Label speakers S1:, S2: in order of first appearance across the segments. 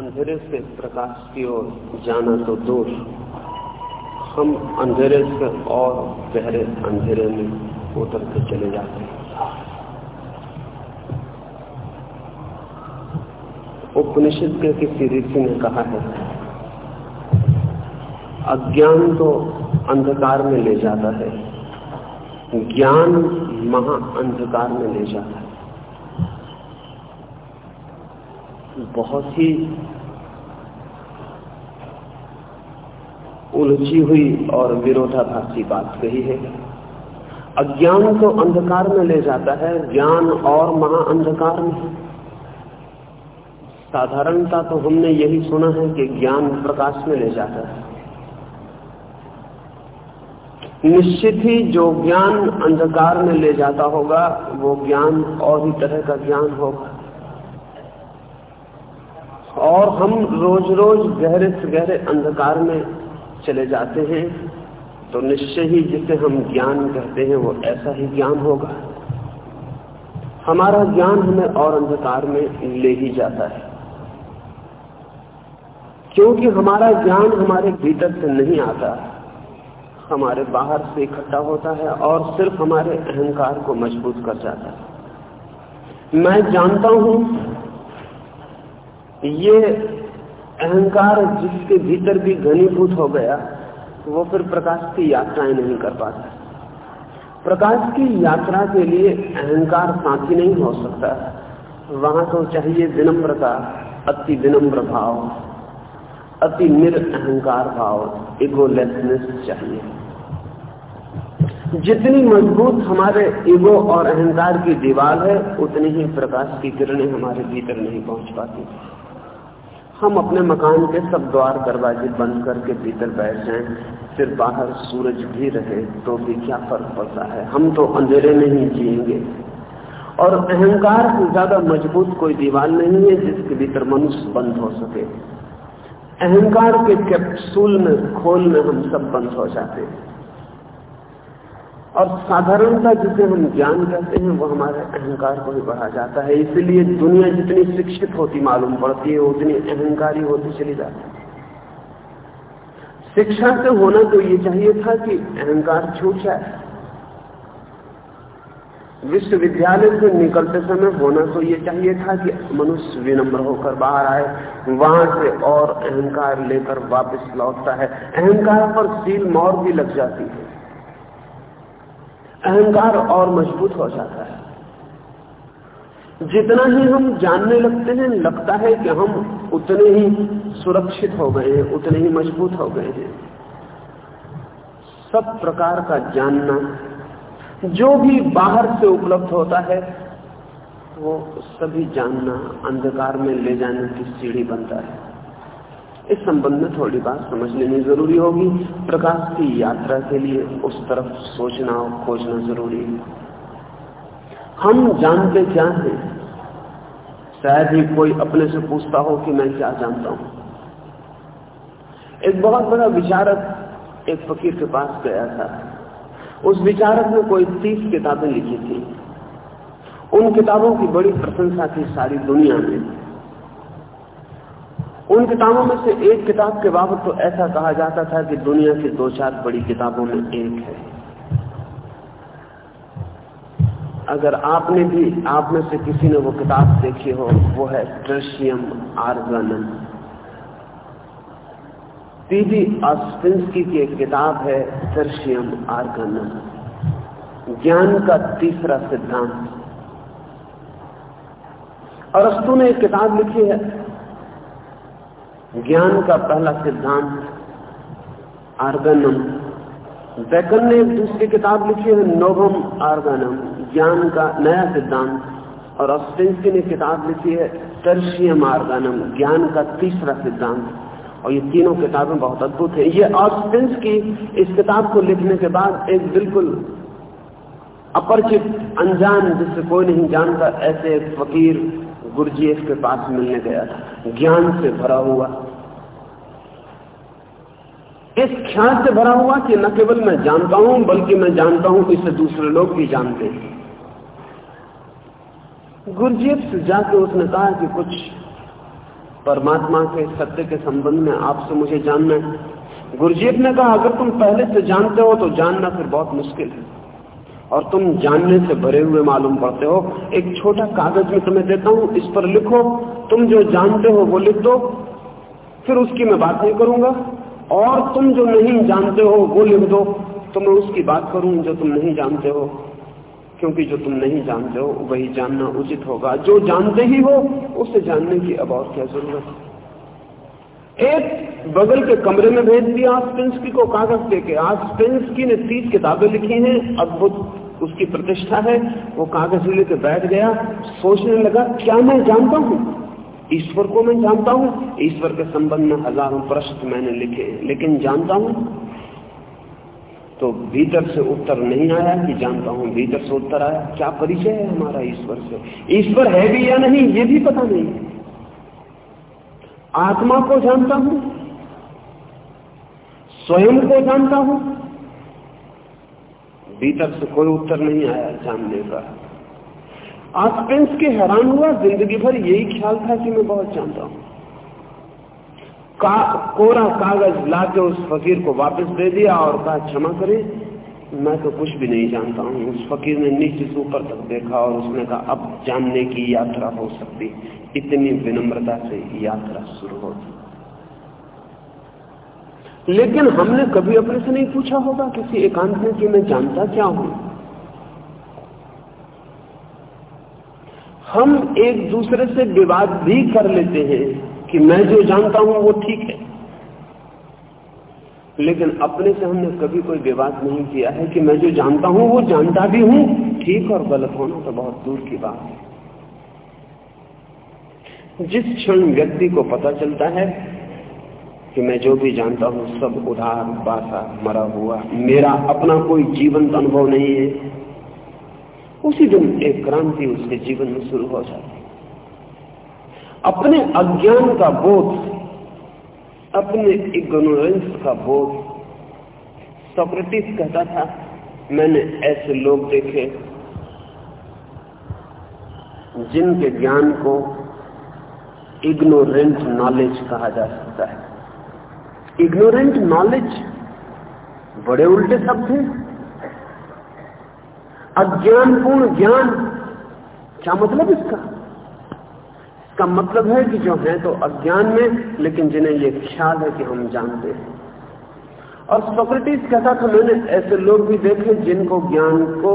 S1: अंधेरे से प्रकाश की ओर जाना तो दूर। हम अंधेरे से और गहरे अंधेरे में उतर के चले जाते हैं। उपनिषद के किसी ऋषि ने कहा है, अज्ञान तो अंधकार में ले जाता है। ज्ञान महा अंधकार में ले जाता है। बहुत ही उलझी हुई और विरोधाभासी बात कही है। अज्ञान तो अंधकार में ले जाता है, ज्ञान और महा अंधकार में। साधारणता तो हमने यही सुना है कि ज्ञान प्रकाश में ले जाता है। निश्चित ही जो ज्ञान अंधकार में ले जाता होगा, वो ज्ञान और ही तरह का ज्ञान होगा। और हम रोज रोज गहरे से गहरे अंधकार में चले जाते हैं तो निश्चय ही जिसे हम ज्ञान कहते हैं, वो ऐसा ही ज्ञान होगा। हमारा ज्ञान हमें और अंधकार में ले ही जाता है। क्योंकि हमारा ज्ञान हमारे भीतर से नहीं आता, हमारे बाहर से इकट्ठा होता है और सिर्फ़ हमारे अहंकार को मज़बूत कर जाता है। मैं जानता हूँ ये अहंकार जिसके भीतर भी घनीभूत हो गया, वो फिर प्रकाश की यात्राएँ नहीं कर पाता। प्रकाश की यात्रा के लिए अहंकार साथी नहीं हो सकता। वहाँ तो चाहिए विनम्रता, अति विनम्र भाव, अति निर अहंकार भाव इगोलेसनेस चाहिए। जितनी मज़बूत हमारे ईगो और अहंकार की दीवार है, उतनी ही प्रकाश की किरणें हमारे भीतर नहीं पहुँच पाती। हम अपने मकान के सब द्वार दरवाजे बंद करके भीतर बैठ जाएँ, फिर बाहर सूरज भी रहे तो भी क्या फ़र्क पड़ता है? हम तो अंधेरे में ही जिएँगे। और अहंकार से ज़्यादा मज़बूत कोई दीवार नहीं है जिसके भीतर मनुष्य बंद हो सके। अहंकार के कैप्सूल में, खोल में हम सब बंद हो जाते हैं। और साधारणता जिसे हम ज्ञान कहते हैं, वो हमारे अहंकार को ही बढ़ा जाता है। इसलिए दुनिया जितनी शिक्षित होती मालूम पड़ती है, उतनी अहंकारी होती चली जाती है। शिक्षा से होना तो ये चाहिए था कि अहंकार छूट जाए। विश्वविद्यालय से निकलते समय होना तो ये चाहिए था कि मनुष्य विनम्र होकर बाहर आए, वहाँ से और अहंकार लेकर वापस लौटता है। अहंकार पर सील मोर भी लग जाती है। अहंकार और मज़बूत हो जाता है। जितना ही हम जानने लगते हैं, लगता है कि हम उतने ही सुरक्षित हो गए हैं, उतने ही मज़बूत हो गए हैं। सब प्रकार का जानना, जो भी बाहर से उपलब्ध होता है, वो सभी जानना, अंधकार में ले जाने की सीढ़ी बनता है। इस संबंध में थोड़ी बात समझ लेनी ज़रूरी होगी। प्रकाश की यात्रा के लिए उस तरफ़ सोचना और खोजना ज़रूरी है। हम जानते क्या हैं? शायद ही कोई अपने से पूछता हो कि मैं क्या जानता हूँ। एक बहुत बड़ा विचारक एक फकीर के पास गया था। उस विचारक ने कोई तीस किताबें लिखी थी। उन किताबों की बड़ी प्रशंसा थी सारी दुनिया में। उन किताबों में से एक किताब के बाबत तो ऐसा कहा जाता था कि दुनिया की दो चार बड़ी किताबों में एक है। अगर आपने भी, आप में से किसी ने वो किताब देखी हो, वो है ट्रेशियम आर्गनम। पीबी ऑस्पिंसकी की एक किताब है ट्रशियम आर्गनम। ज्ञान का तीसरा सिद्धांत। अरस्तु ने एक किताब लिखी है ज्ञान का पहला सिद्धांत, आर्गनम। बैकन ने एक दूसरी किताब लिखी है नोवम आर्गनम, ज्ञान का नया सिद्धांत। और ऑस्टेंसी ने किताब लिखी है, टर्शियम आर्गनम, ज्ञान का तीसरा सिद्धांत। और ये तीनों किताबें बहुत अद्भुत है। ये ऑस्टेंस की इस किताब को लिखने के बाद एक बिल्कुल अपरिचित, अनजान, जिससे कोई नहीं जानता, ऐसे फकीर गुरजीएफ के पास मिलने गया था। ज्ञान से भरा हुआ। इस ख्याल से भरा हुआ कि न केवल मैं जानता हूँ, बल्कि मैं जानता हूँ कि इसे दूसरे लोग भी जानते हैं। गुरजीएफ से जाके उसने कहा कि कुछ परमात्मा के सत्य के संबंध में आपसे मुझे जानना है। गुरुजीत ने कहा, अगर तुम पहले से जानते हो तो जानना फिर बहुत मुश्किल है। और तुम जानने से भरे हुए मालूम पड़ते हो। एक छोटा कागज़ में तुम्हें देता हूँ, इस पर लिखो। तुम जो जानते हो वो लिख दो। फिर उसकी मैं बात नहीं करूँगा। और तुम जो नहीं जानते हो वो लिख दो। तो मैं उसकी बात करूँ जो तुम नहीं जानते हो। क्योंकि जो तुम नहीं जानते हो, वही जानना उचित होगा। जो जानते ही हो, उसे जानने की अब और क्या ज़रूरत है? एक बगल के कमरे में भेज दिया आस्पेंसकी को कागज़ देके। आस्पेंसकी ने तीस किताबें लिखी हैं अद्भुत उसकी प्रतिष्ठा है। वो कागज़ लेके बैठ गया, सोचने लगा, क्या मैं जानता हूँ? ईश्वर को मैं जानता हूँ। ईश्वर के संबंध में हज़ारों प्रश्न मैंने लिखे, लेकिन जानता हूँ। तो भीतर से उत्तर नहीं आया कि जानता हूँ, भीतर से उत्तर आया। क्या परिचय है हमारा ईश्वर से? ईश्वर है भी या नहीं, ये भी पता नहीं। आत्मा को जानता हूँ स्वयं को जानता हूँ। भीतर से कोई उत्तर नहीं आया जानने का। आसपेंस के हैरान हुआ ज़िंदगी भर यही ख्याल था कि मैं बहुत जानता हूँ। का, कोरा कागज़ लाके उस फकीर को वापस दे दिया और कहा क्षमा करे मैं तो कुछ भी नहीं जानता हूँ। उस फकीर ने नीचे से ऊपर तक देखा और उसने कहा, अब जानने की यात्रा हो सकती। इतनी विनम्रता से यात्रा शुरू होती लेकिन हमने कभी अपने से नहीं पूछा होगा, किसी एकांत में कि मैं जानता क्या हूँ? हम एक दूसरे से विवाद भी कर लेते हैं कि मैं जो जानता हूँ वो ठीक है। लेकिन अपने से हमने कभी कोई विवाद नहीं किया है कि मैं जो जानता हूँ, वो जानता भी हूँ। ठीक और गलत होना तो बहुत दूर की बात है। जिस क्षण व्यक्ति को पता चलता है कि मैं जो भी जानता हूँ, सब उधार, बासा, मरा हुआ, मेरा अपना कोई जीवंत अनुभव नहीं है, उसी दिन एक क्रांति उसके जीवन में शुरू हो जाती। अपने अज्ञान का बोध अपने इग्नोरेंस का बोध सोक्रेटिस कहता था, मैंने ऐसे लोग देखे जिनके ज्ञान को इग्नोरेंट नॉलेज कहा जा सकता है। इग्नोरेंट नॉलेज बड़े उल्टे शब्द हैं। अज्ञानपूर्ण ज्ञान, क्या मतलब इसका? इसका मतलब है कि जो है तो अज्ञान में, लेकिन जिन्हें ये ख्याल है कि हम जानते हैं। और सोक्रेटिस कहता था मैंने ऐसे लोग भी देखे जिनको ज्ञान को,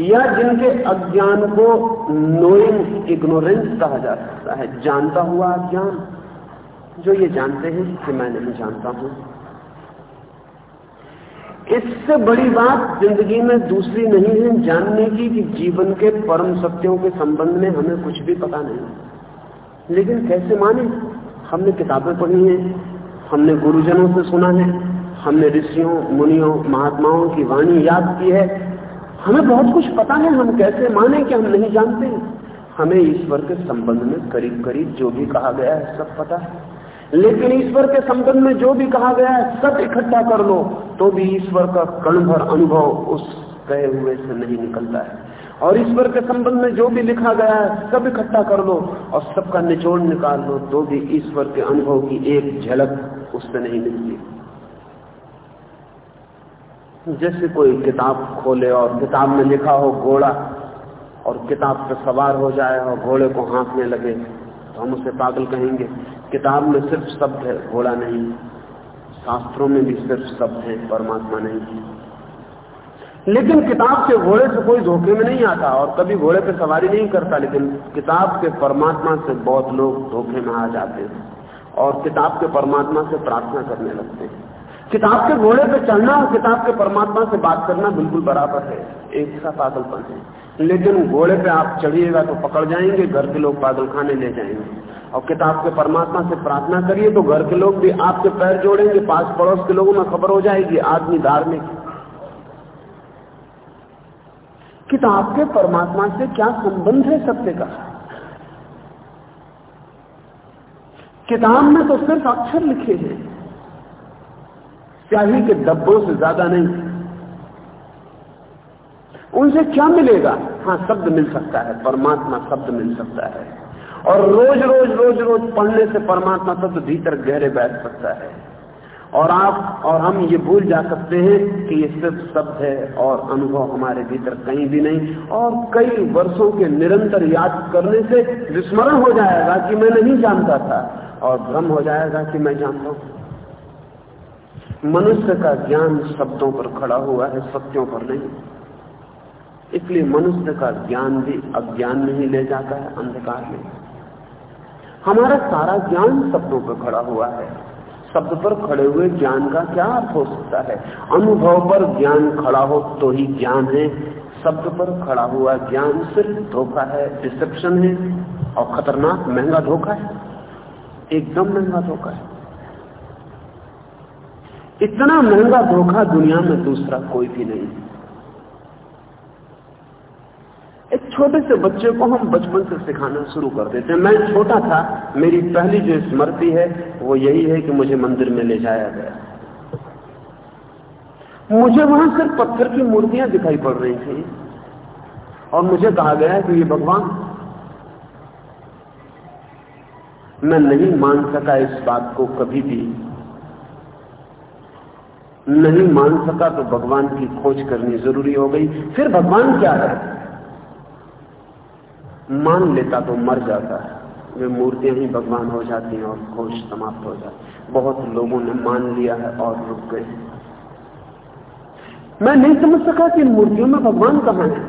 S1: या जिनके अज्ञान को नोइंग इग्नोरेंस कहा जा सकता है। जानता हुआ अज्ञान, जो ये जानते हैं कि मैं नहीं जानता हूँ। इससे बड़ी बात ज़िंदगी में दूसरी नहीं है, जानने की कि जीवन के परम सत्यों के संबंध में हमें कुछ भी पता नहीं। लेकिन कैसे माने? हमने किताबें पढ़ी हैं, हमने गुरुजनों से सुना है, हमने ऋषियों, मुनियों, महात्माओं की वाणी याद की है। हमें बहुत कुछ पता है, हम कैसे माने कि हम नहीं जानते। हमें ईश्वर के संबंध में करीब करीब जो भी कहा गया है, सब पता है। लेकिन ईश्वर के संबंध में जो भी कहा गया है, सब इकट्ठा कर लो तो भी ईश्वर का कण भर अनुभव उस कहे हुए से नहीं निकलता है। और ईश्वर के संबंध में जो भी लिखा गया है, सब इकट्ठा कर लो और सबका निचोड़ निकाल लो तो भी ईश्वर के अनुभव की एक झलक उससे नहीं मिलती। जैसे कोई किताब खोले और किताब में लिखा हो घोड़ा और किताब पर सवार हो जाए और घोड़े को हाँकने लगे तो हम उसे पागल कहेंगे। किताब में सिर्फ़ शब्द है, घोड़ा नहीं। शास्त्रों में भी सिर्फ़ शब्द है, परमात्मा नहीं। लेकिन किताब के घोड़े से कोई धोखे में नहीं आता और कभी घोड़े पे सवारी नहीं करता, लेकिन किताब के परमात्मा से बहुत लोग धोखे में आ जाते हैं और किताब के परमात्मा से प्रार्थना करने लगते हैं। किताब के घोड़े पे चढ़ना और किताब के परमात्मा से बात करना बिल्कुल बराबर है, एक सा पागलपन है। लेकिन घोड़े पे आप चढ़िएगा तो पकड़ जाएँगे, घर के लोग पागल खाने ले जाएँगे। और किताब के परमात्मा से प्रार्थना करिए तो घर के लोग भी आपके पैर जोड़ेंगे पास पड़ोस के लोगों में खबर हो जाएगी, आदमी धार्मिक। किताब के परमात्मा से क्या संबंध है सत्य का? किताब में तो सिर्फ़ अक्षर लिखे हैं। स्याही के डब्बों से ज़्यादा नहीं। उनसे क्या मिलेगा? हाँ शब्द मिल सकता है, परमात्मा शब्द मिल सकता है। और रोज रोज रोज रोज पढ़ने से परमात्मा शब्द भीतर गहरे बैठ सकता है। और आप और हम ये भूल जा सकते हैं कि ये सिर्फ़ शब्द है और अनुभव हमारे भीतर कहीं भी नहीं। और कई वर्षों के निरंतर याद करने से विस्मरण हो जाएगा कि मैं नहीं जानता था और भ्रम हो जाएगा कि मैं जानता हूँ। मनुष्य का ज्ञान शब्दों पर खड़ा हुआ है, सत्यों पर नहीं। इसलिए मनुष्य का ज्ञान भी अज्ञान में ही ले जाता है, अंधकार में। हमारा सारा ज्ञान शब्दों पर खड़ा हुआ है। शब्द पर खड़े हुए ज्ञान का क्या अर्थ हो सकता है? अनुभव पर ज्ञान खड़ा हो तो ही ज्ञान है। शब्द पर खड़ा हुआ ज्ञान सिर्फ़ धोखा है, डिसेप्शन है और खतरनाक महँगा धोखा है। एकदम महँगा धोखा है। इतना महँगा धोखा दुनिया में दूसरा कोई भी नहीं। एक छोटे से बच्चे को हम बचपन से सिखाना शुरू कर देते हैं। मैं छोटा था, मेरी पहली जो स्मृति है, वो यही है कि मुझे मंदिर में ले जाया गया। मुझे वहाँ सिर्फ़ पत्थर की मूर्तियाँ दिखाई पड़ रही थी। और मुझे कहा गया कि ये भगवान, मैं नहीं मान सका इस बात को कभी भी। नहीं मान सका तो भगवान की खोज करनी ज़रूरी हो गई। फिर भगवान क्या है? मान लेता तो मर जाता है। वे मूर्तियाँ ही भगवान हो जाती हैं और खोज समाप्त हो जाती बहुत लोगों ने मान लिया है और रुक गए। मैं नहीं समझ सका कि मूर्तियों में भगवान कहाँ है।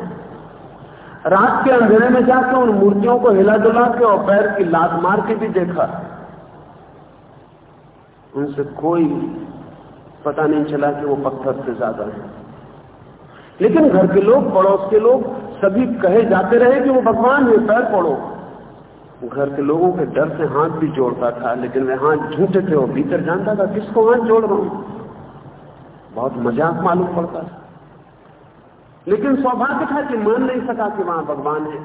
S1: रात के अंधेरे में जाकर उन मूर्तियों को हिला डुला के और पैर की लात मार के भी देखा। उनसे कोई पता नहीं चला कि वो पत्थर से ज़्यादा है। लेकिन घर के लोग, पड़ोस के लोग सभी कहे जाते रहे कि वो भगवान है पैर पड़ो। घर के लोगों के डर से हाथ भी जोड़ता था, लेकिन वे हाथ झूठे थे वो भीतर जानता था, किसको हाथ जोड़ रहा हूँ? बहुत मज़ाक मालूम पड़ता था। लेकिन सौभाग्य था कि मान नहीं सका कि वहाँ भगवान है।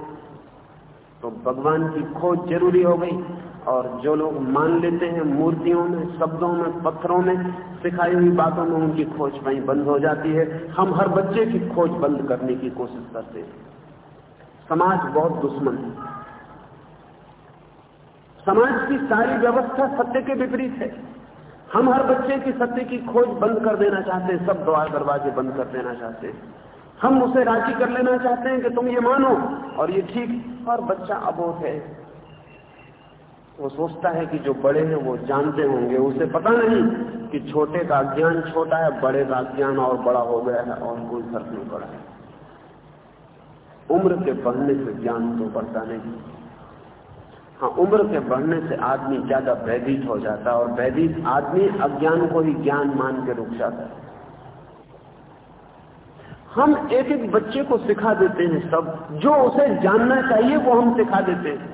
S1: तो भगवान की खोज ज़रूरी हो गई, और जो लोग मान लेते हैं मूर्तियों में, शब्दों में, पत्थरों में, सिखाई हुई बातों में, उनकी खोज वहीं बंद हो जाती है। हम हर बच्चे की खोज बंद करने की कोशिश करते हैं। समाज बहुत दुश्मन है। समाज की सारी व्यवस्था सत्य के विपरीत है। हम हर बच्चे की सत्य की खोज बंद कर देना चाहते हैं, सब द्वार दरवाजे बंद कर देना चाहते हैं। हम उसे राज़ी कर लेना चाहते हैं कि तुम ये मानो और ये ठीक और बच्चा अबोध है। वो सोचता है कि जो बड़े हैं वो जानते होंगे। उसे पता नहीं कि छोटे का ज्ञान छोटा है, बड़े का ज्ञान और बड़ा हो गया है और कोई फ़र्क नहीं पड़ा है। उम्र के बढ़ने से ज्ञान तो बढ़ता नहीं। हाँ उम्र के बढ़ने से आदमी ज़्यादा भयभीत हो जाता और भयभीत आदमी अज्ञान को ही ज्ञान मान के रुक जाता है। हम एक एक बच्चे को सिखा देते हैं सब। जो उसे जानना चाहिए, वो हम सिखा देते हैं।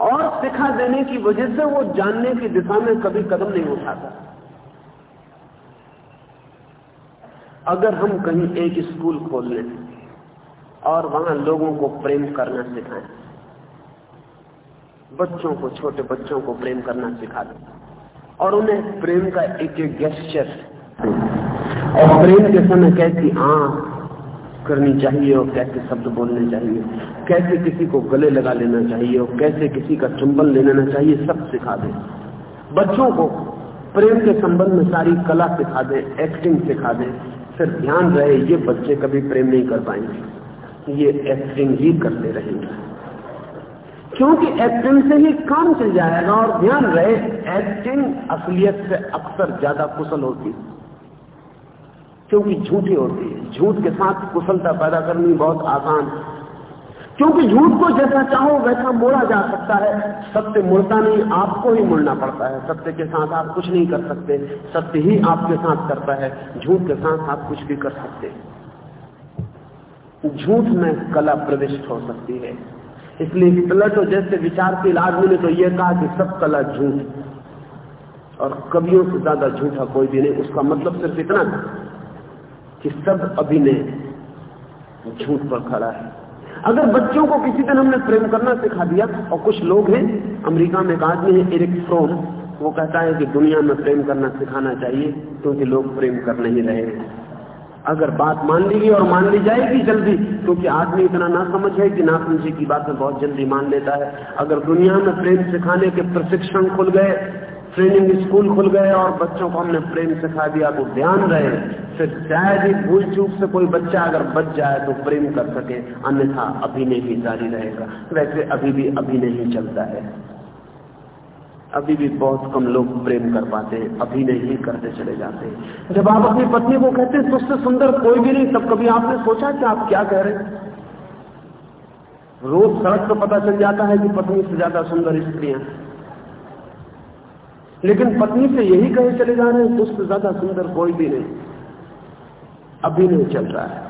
S1: और सिखा देने की वजह से वो जानने की दिशा में कभी कदम नहीं उठाता। अगर हम कहीं एक स्कूल खोल लें और वहाँ लोगों को प्रेम करना सिखाएँ। बच्चों को, छोटे बच्चों को प्रेम करना सिखा दें। और उन्हें प्रेम का एक एक गेस्चर और प्रेम के समय कैसी आँख करनी चाहिए और कैसे शब्द बोलने चाहिए, कैसे किसी को गले लगा लेना चाहिए और कैसे किसी का चुंबन ले लेना चाहिए, सब सिखा दे। बच्चों को प्रेम के संबंध में सारी कला सिखा दे एक्टिंग सिखा दे। सिर्फ़ ध्यान रहे, ये बच्चे कभी प्रेम नहीं कर पाएँगे। ये एक्टिंग ही करते रहेंगे। क्योंकि एक्टिंग से ही काम चल जाएगा और ध्यान रहे एक्टिंग असलियत से अक्सर ज़्यादा कुशल होती है। क्योंकि झूठी होती है। झूठ के साथ कुशलता पैदा करनी बहुत आसान है। क्योंकि झूठ को जैसा चाहो वैसा मोड़ा जा सकता है। सत्य मुड़ता नहीं, आपको ही मुड़ना पड़ता है। सत्य के साथ आप कुछ नहीं कर सकते। सत्य ही आपके साथ करता है। झूठ के साथ आप कुछ भी कर सकते झूठ में कला प्रविष्ट हो सकती है। इसलिए प्लेटो जैसे विचारशील आदमी ने तो यह कहा कि सब कला झूठ और कवियों से ज़्यादा झूठा कोई भी नहीं। उसका मतलब सिर्फ़ इतना था कि सब अभिनय झूठ पर खड़ा है। अगर बच्चों को किसी दिन हमने प्रेम करना सिखा दिया, और कुछ लोग हैं, अमेरिका में एक आदमी है, एरिक फ्रोम वो कहता है कि दुनिया में प्रेम करना सिखाना चाहिए, क्योंकि लोग प्रेम कर नहीं रहे अगर बात मान ली गई और मान ली जाएगी जल्दी, क्योंकि आदमी इतना ना समझ है कि ना समझे की बात में बहुत जल्दी मान लेता है। अगर दुनिया में प्रेम सिखाने के प्रशिक्षण खुल गए ट्रेनिंग स्कूल खुल गए और बच्चों को हमने प्रेम सिखा दिया तो ध्यान रहे, फिर शायद ही भूल चूक से कोई बच्चा अगर बच जाए तो प्रेम कर सके, अन्यथा अभिनय ही जारी रहेगा। वैसे अभी भी अभिनय ही चलता है। अभी भी बहुत कम लोग प्रेम कर पाते हैं अभिनय ही करते चले जाते। हैं जब आप अपनी पत्नी को कहते हैं, तुझसे सुंदर कोई भी नहीं, तब कभी आपने सोचा कि आप क्या कह रहे रोज सड़क पर पता चल जाता है कि पत्नी से ज़्यादा सुंदर स्त्रियाँ लेकिन पत्नी से यही कहे चले जा रहे हैं, तुझसे ज़्यादा सुंदर कोई भी नहीं। अभी नहीं चल रहा है।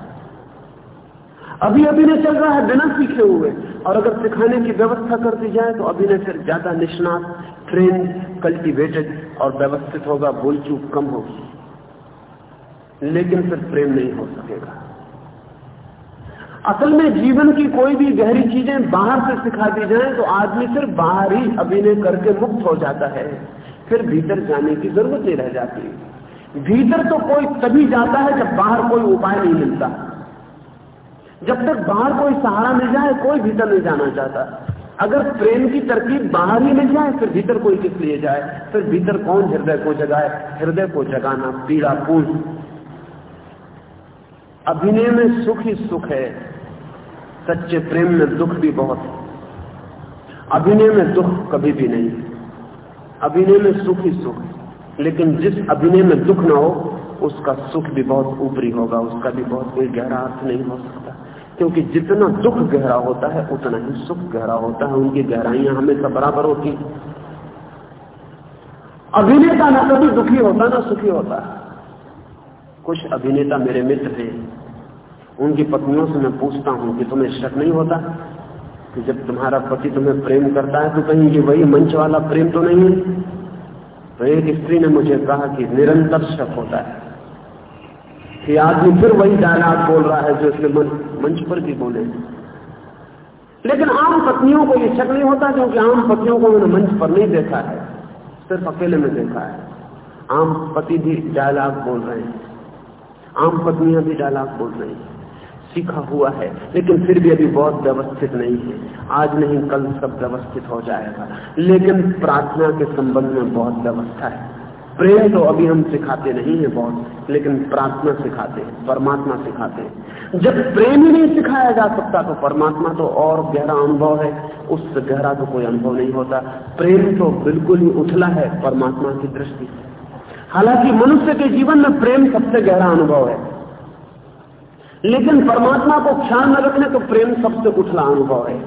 S1: अभी अभिनय चल रहा है, बिना सीखे हुए। और अगर सिखाने की व्यवस्था कर दी जाए तो अभी अभिनय फिर ज़्यादा निष्णात ट्रेन कल्टीवेटेड और व्यवस्थित होगा भूल चूक कम होगी। लेकिन फिर प्रेम नहीं हो सकेगा। असल में जीवन की कोई भी गहरी चीज़ें बाहर से सिखा दी जाए तो आदमी सिर्फ़ बाहर ही अभिनय करके मुक्त हो जाता है। फिर भीतर जाने की ज़रूरत नहीं रह जाती भीतर तो कोई तभी जाता है जब बाहर कोई उपाय नहीं मिलता। जब तक बाहर कोई सहारा मिल जाए, कोई भीतर नहीं जाना चाहता। अगर प्रेम की तरकीब बाहर ही मिल जाए, फिर भीतर कोई किस लिए जाए? फिर भीतर कौन हृदय को जगाए? हृदय को जगाना पीड़ा पूर्ण। अभिनय में सुख ही सुख है, सच्चे प्रेम में दुख भी बहुत है। अभिनय में दुख कभी भी नहीं। अभिनय में सुख ही सुख है। लेकिन जिस अभिनय में दुख ना हो, उसका सुख भी बहुत ऊपरी होगा, उसका भी बहुत कोई गहरा अर्थ नहीं हो सकता। क्योंकि जितना दुख गहरा होता है, उतना ही सुख गहरा होता है। उनकी गहराइयाँ हमेशा बराबर होती अभिनेता ना कभी दुखी होता, ना सुखी होता। कुछ अभिनेता मेरे मित्र हैं। उनकी पत्नियों से मैं पूछता हूँ कि तुम्हें शक नहीं होता कि जब तुम्हारा पति तुम्हें प्रेम करता है तो कहीं ये वही मंच वाला प्रेम तो नहीं है? तो एक स्त्री ने मुझे कहा कि निरंतर शक होता है। कि आदमी फिर वही डायलॉग बोल रहा है जो इसने मंच पर भी बोले। लेकिन आम पत्नियों को यह शक नहीं होता क्योंकि आम पत्नियों को मैंने मंच पर नहीं देखा है, सिर्फ़ अकेले में देखा है। आम पति भी डायलॉग बोल रहे हैं। आम पत्नियाँ भी डायलॉग बोल रही हैं। सीखा हुआ है, लेकिन फिर भी अभी बहुत व्यवस्थित नहीं है। आज नहीं, कल सब व्यवस्थित हो जाएगा। लेकिन प्रार्थना के संबंध में बहुत व्यवस्था है। प्रेम तो अभी हम सिखाते नहीं है बहुत, लेकिन प्रार्थना सिखाते हैं, परमात्मा सिखाते हैं। जब प्रेम ही नहीं सिखाया जा सकता तो परमात्मा तो और गहरा अनुभव है उससे गहरा तो कोई अनुभव नहीं होता। प्रेम तो बिल्कुल ही उथला है परमात्मा की दृष्टि हालाँकि मनुष्य के जीवन में प्रेम सबसे गहरा अनुभव है। लेकिन परमात्मा को ख्याल न रखने तो प्रेम सबसे उथला अनुभव है।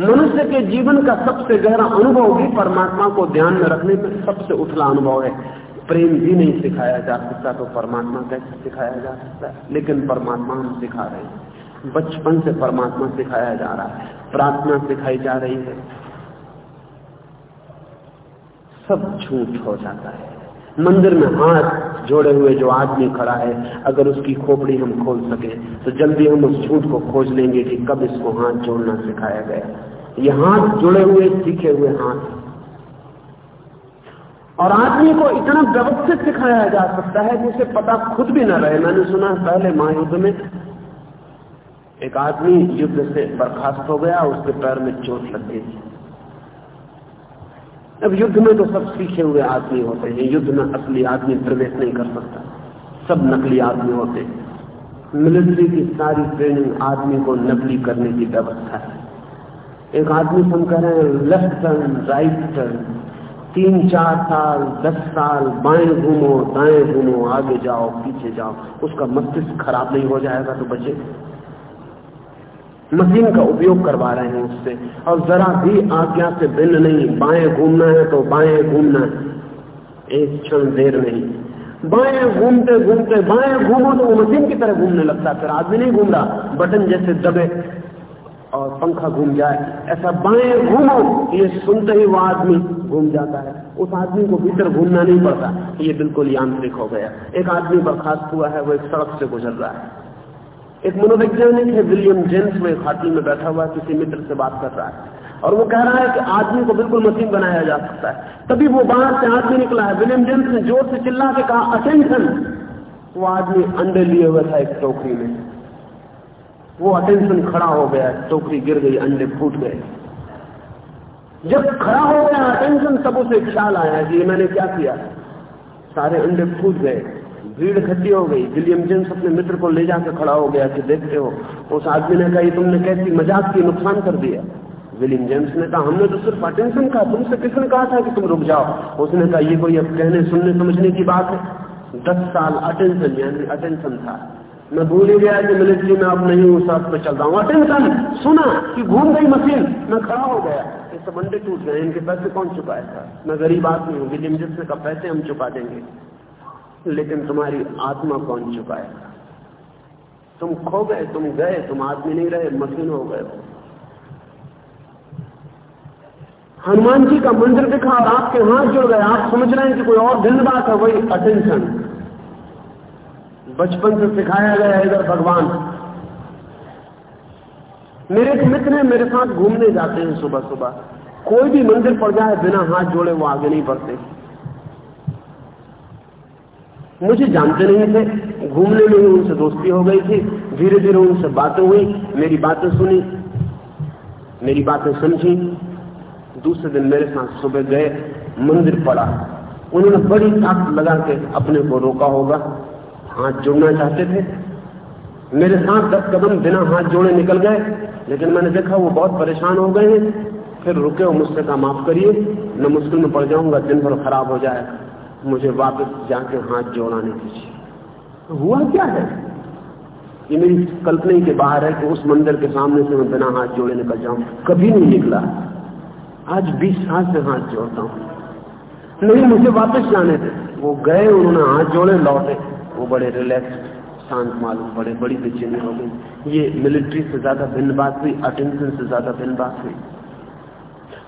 S1: मनुष्य के जीवन का सबसे गहरा अनुभव भी परमात्मा को ध्यान में रखने में सबसे उथला अनुभव है। प्रेम भी नहीं सिखाया जा सकता तो परमात्मा कैसे सिखाया जा सकता है? लेकिन परमात्मा हम सिखा रहे हैं। बचपन से परमात्मा सिखाया जा रहा है। प्रार्थना सिखाई जा रही है। सब झूठ हो जाता है। मंदिर में हाथ जोड़े हुए जो आदमी खड़ा है, अगर उसकी खोपड़ी हम खोल सके तो जल्दी हम उस झूठ को खोज लेंगे कि कब इसको हाथ जोड़ना सिखाया गया। ये हाथ जुड़े हुए, सीखे हुए हाथ। और आदमी को इतना व्यवस्थित सिखाया जा सकता है कि उसे पता खुद भी ना रहे। मैंने सुना पहले महायुद्ध में एक आदमी युद्ध से बर्खास्त हो गया, उसके पैर में चोट लग गई। अब युद्ध में तो सब सीखे हुए आदमी होते हैं। युद्ध में असली आदमी प्रवेश नहीं कर सकता। सब नकली आदमी होते हैं। मिलिट्री की सारी ट्रेनिंग आदमी को नकली करने की व्यवस्था है। एक आदमी हम कह रहे हैं लेफ़्ट टर्न राइट टर्न तीन, चार साल, दस साल, बाएँ घूमो, दाएँ घूमो, आगे जाओ, पीछे जाओ, उसका मस्तिष्क खराब नहीं हो जाएगा तो बचे मशीन का उपयोग करवा रहे हैं उससे। और जरा भी आज्ञा से भिन्न नहीं, बाएँ घूमना है तो बाएँ घूमना एक क्षण देर नहीं। बाएँ घूमते घूमते, बाएँ घूमो तो वो मशीन की तरह घूमने लगता फिर आदमी नहीं घूम रहा। बटन जैसे दबे और पंखा घूम जाए। ऐसा बाएँ घूमो, ये सुनते ही वो आदमी घूम जाता है। उस आदमी को भीतर घूमना नहीं पड़ता। ये बिल्कुल यांत्रिक हो गया। एक आदमी बर्खास्त हुआ है, वो एक सड़क से गुजर रहा है। एक मनोवैज्ञानिक है, विलियम जेम्स, में होटल में बैठा हुआ किसी मित्र से बात कर रहा है। और वो कह रहा है कि आदमी को बिल्कुल मशीन बनाया जा सकता है। तभी वो बाहर से आदमी निकला है। विलियम जेम्स ने ज़ोर से चिल्ला के कहा अटेंशन वो आदमी अंडे लिए हुए था एक टोकरी में। वो अटेंशन खड़ा हो गया, टोकरी गिर गई, अंडे फूट गए। जब खड़ा हो गया अटेंशन तब उसे ख्याल आया कि मैंने क्या किया? सारे अंडे फूट गए। भीड़ इकट्ठी हो गई। विलियम जेम्स अपने मित्र को ले जाकर खड़ा हो गया कि देखते हो, उस आदमी ने कहा तुमने कैसी मज़ाक की, नुकसान कर दिया। विलियम जेम्स ने कहा, हमने तो सिर्फ़ अटेंशन कहा, तुमसे किसने कहा था कि तुम रुक जाओ? उसने कहा, ये कोई अब कहने, सुनने, समझने की बात है? दस साल अटेंशन यानी अटेंशन था। मैं भूल ही गया कि मिलिट्री में अब नहीं हूँ, साथ में चल रहा हूँ। अटेंशन सुना कि घूम गई मशीन मैं खड़ा हो गया। सब अंडे टूट गए, इनके पैसे कौन चुकाएगा? मैं गरीब आदमी हूँ। विलियम जेम्स ने कहा, पैसे हम चुका देंगे। लेकिन तुम्हारी आत्मा कौन चुकाएगा तुम खो गए, तुम गए, तुम आदमी नहीं रहे, मशीन हो गए। हनुमान जी का मंदिर दिखा और आपके हाथ जुड़ गए, आप समझ रहे हैं कि कोई और भिन्न बात है, वही अटेंशन बचपन से सिखाया गया है इधर भगवान। मेरे एक मित्र हैं, मेरे साथ घूमने जाते हैं सुबह सुबह कोई भी मंदिर पड़ जाए, बिना हाथ जोड़े वो आगे नहीं बढ़ते। मुझे जानते नहीं थे। घूमने में उनसे दोस्ती हो गई थी। धीरे धीरे उनसे बातें हुई, मेरी बातें सुनी, मेरी बातें समझी। दूसरे दिन मेरे साथ सुबह गए, मंदिर पड़ा। उन्होंने बड़ी ताकत लगा के अपने को रोका होगा, हाथ जोड़ना चाहते थे। मेरे साथ दस कदम बिना हाथ जोड़े निकल गए, लेकिन मैंने देखा वो बहुत परेशान हो गए हैं। फिर रुके और मुझसे कहा, माफ़ करिए, मैं मुश्किल में पड़ जाऊँगा, दिन भर खराब हो जाएगा। मुझे वापस जाके हाथ जोड़ाने दीजिए हुआ क्या है? ये मेरी कल्पना के बाहर है कि उस मंदिर के सामने से मैं बिना हाथ जोड़े निकल जाऊँ कभी नहीं निकला। आज बीस साल से हाथ जोड़ता हूँ। नहीं मुझे वापस जाने थे वो गए उन्होंने हाथ जोड़े लौटे। वो बड़े रिलैक्स शांत मालूम बड़े बड़ी बेचैनी हो गई। ये मिलिट्री से ज़्यादा भिन्न बात हुई अटेंशन से ज़्यादा भिन्न बात हुई।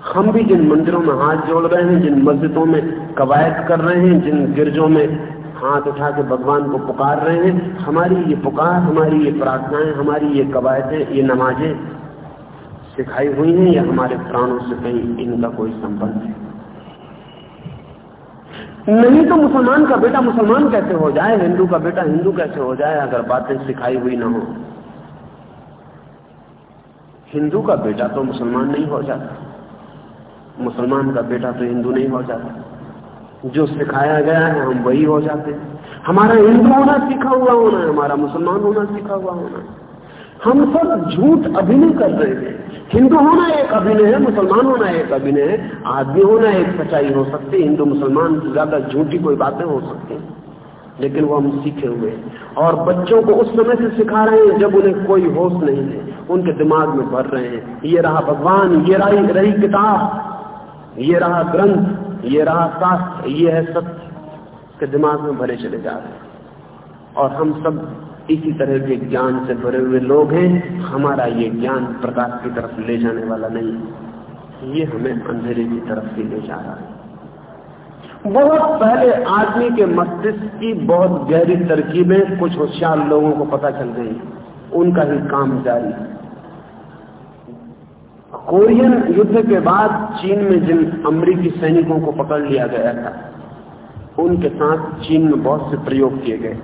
S1: हम भी जिन मंदिरों में हाथ जोड़ रहे हैं, जिन मस्जिदों में कवायद कर रहे हैं, जिन गिरजों में हाथ उठा के भगवान को पुकार रहे हैं, हमारी ये पुकार, हमारी ये प्रार्थनाएँ, हमारी ये कवायदें, ये नमाजें सिखाई हुई हैं, या हमारे प्राणों से कहीं इनका कोई संबंध है? नहीं तो मुसलमान का बेटा मुसलमान कैसे हो जाए? हिंदू का बेटा हिंदू कैसे हो जाए, अगर बातें सिखाई हुई ना हो? हिंदू का बेटा तो मुसलमान नहीं हो जाता। मुसलमान का बेटा तो हिंदू नहीं हो जाता। जो सिखाया गया है, हम वही हो जाते हैं। हमारा हिंदू होना सीखा हुआ होना है, हमारा मुसलमान होना सीखा हुआ होना है। हम सब झूठ अभिनय कर रहे हैं। हिंदू होना एक अभिनय है, मुसलमान होना एक अभिनय है। आदमी होना एक सच्चाई हो सकती है, हिंदू मुसलमान से ज़्यादा झूठी कोई बातें हो सकती हैं। लेकिन वो हम सीखे हुए हैं। और बच्चों को उस समय से सिखा रहे हैं जब उन्हें कोई होश नहीं है। उनके दिमाग में भर रहे हैं, ये रहा भगवान, ये रही रही किताब ये रहा ग्रंथ, ये रहा शास्त्र ये है सत्य के दिमाग में भरे चले जा रहे हैं। और हम सब इसी तरह के ज्ञान से भरे हुए लोग हैं, हमारा ये ज्ञान प्रकाश की तरफ़ ले जाने वाला नहीं ये हमें अंधेरे की तरफ़ ही ले जा रहा है। बहुत पहले आदमी के मस्तिष्क की बहुत गहरी तरकीबें कुछ होशियार लोगों को पता चल गई। उनका ही काम जारी। है कोरियन युद्ध के बाद चीन में जिन अमरीकी सैनिकों को पकड़ लिया गया था, उनके साथ चीन में बहुत से प्रयोग किए गए।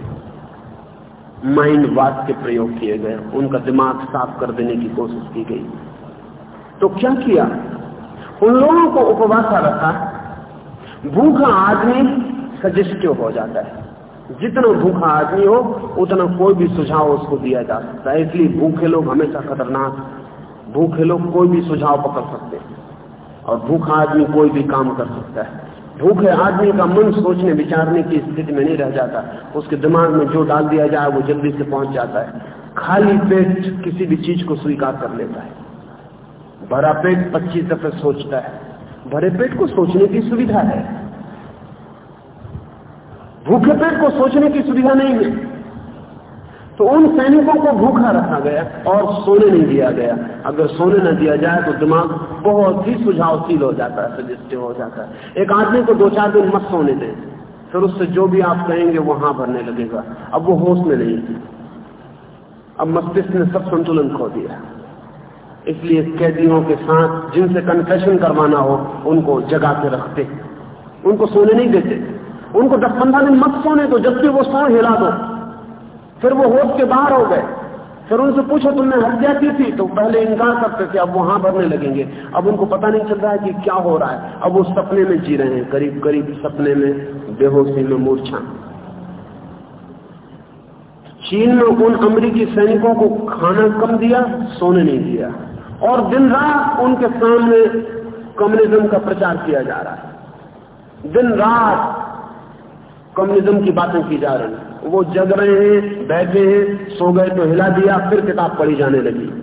S1: माइंड के प्रयोग किए गए। उनका दिमाग साफ़ कर देने की कोशिश की गई। तो क्या किया? उन लोगों को उपवासा रखा। भूखा आदमी सजेस्टिव हो जाता है। जितना भूखा आदमी हो, उतना कोई भी सुझाव उसको दिया जा सकता है। इसलिए भूखे लोग हमेशा खतरनाक भूखे लोग कोई भी सुझाव पकड़ सकते और भूखा आदमी कोई भी काम कर सकता है। भूखे आदमी का मन सोचने, विचारने की स्थिति में नहीं रह जाता। उसके दिमाग में जो डाल दिया जाए, वो जल्दी से पहुँच जाता है। खाली पेट किसी भी चीज़ को स्वीकार कर लेता है। भरा पेट पच्चीस दफे सोचता है। भरे पेट को सोचने की सुविधा है। भूखे पेट को सोचने की सुविधा नहीं है। तो उन सैनिकों को भूखा रखा गया और सोने नहीं दिया गया। अगर सोने न दिया जाए तो दिमाग बहुत ही सुझावशील हो जाता है, सजेस्टिव हो जाता है। एक आदमी को दो चार दिन मत सोने दें, फिर उससे जो भी आप कहेंगे वो हाँ भरने लगेगा। अब वो होश में नहीं अब मस्तिष्क ने सब संतुलन खो दिया। इसलिए कैदियों के साथ जिनसे कन्फेशन करवाना हो, उनको जगा के रखते। उनको सोने नहीं देते। उनको दस पंद्रह दिन मत सोने तो जब भी वो सो हिला दो। फिर वो होश के बाहर हो गए। फिर उनसे पूछो, तुमने हत्या की थी? तो पहले इनकार करते थे, अब वहाँ भरने लगेंगे। अब उनको पता नहीं चल रहा है कि क्या हो रहा है। अब वो सपने में जी रहे हैं करीब करीब सपने में बेहोशी में मूर्छा। चीन ने उन अमरीकी सैनिकों को खाना कम दिया, सोने नहीं दिया। और दिन रात उनके सामने कम्युनिज्म का प्रचार किया जा रहा है। दिन रात कम्युनिज्म की बातें की जा रही वो जग रहे हैं, बैठे हैं, सो गए तो हिला दिया, फिर किताब पढ़ी जाने लगी।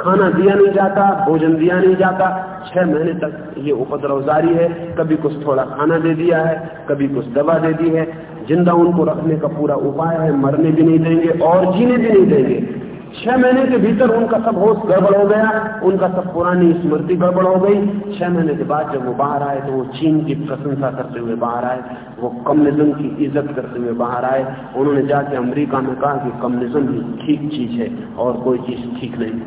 S1: खाना दिया नहीं जाता, भोजन दिया नहीं जाता। छह महीने तक ये उपद्रव जारी है। कभी कुछ थोड़ा खाना दे दिया है, कभी कुछ दवा दे दी है। ज़िंदा उनको रखने का पूरा उपाय है, मरने भी नहीं देंगे और जीने भी नहीं देंगे। छह महीने के भीतर उनका सब होश गड़बड़ हो गया, उनका सब पुरानी स्मृति गड़बड़ हो गई। छह महीने के बाद जब वो बाहर आए तो वो चीन की प्रशंसा करते हुए बाहर आए, वो कम्युनिज्म की इज़्ज़त करते हुए बाहर आए। उन्होंने जाके अमेरिका में कहा कि कम्युनिज्म ही ठीक चीज़ है और कोई चीज़ ठीक नहीं।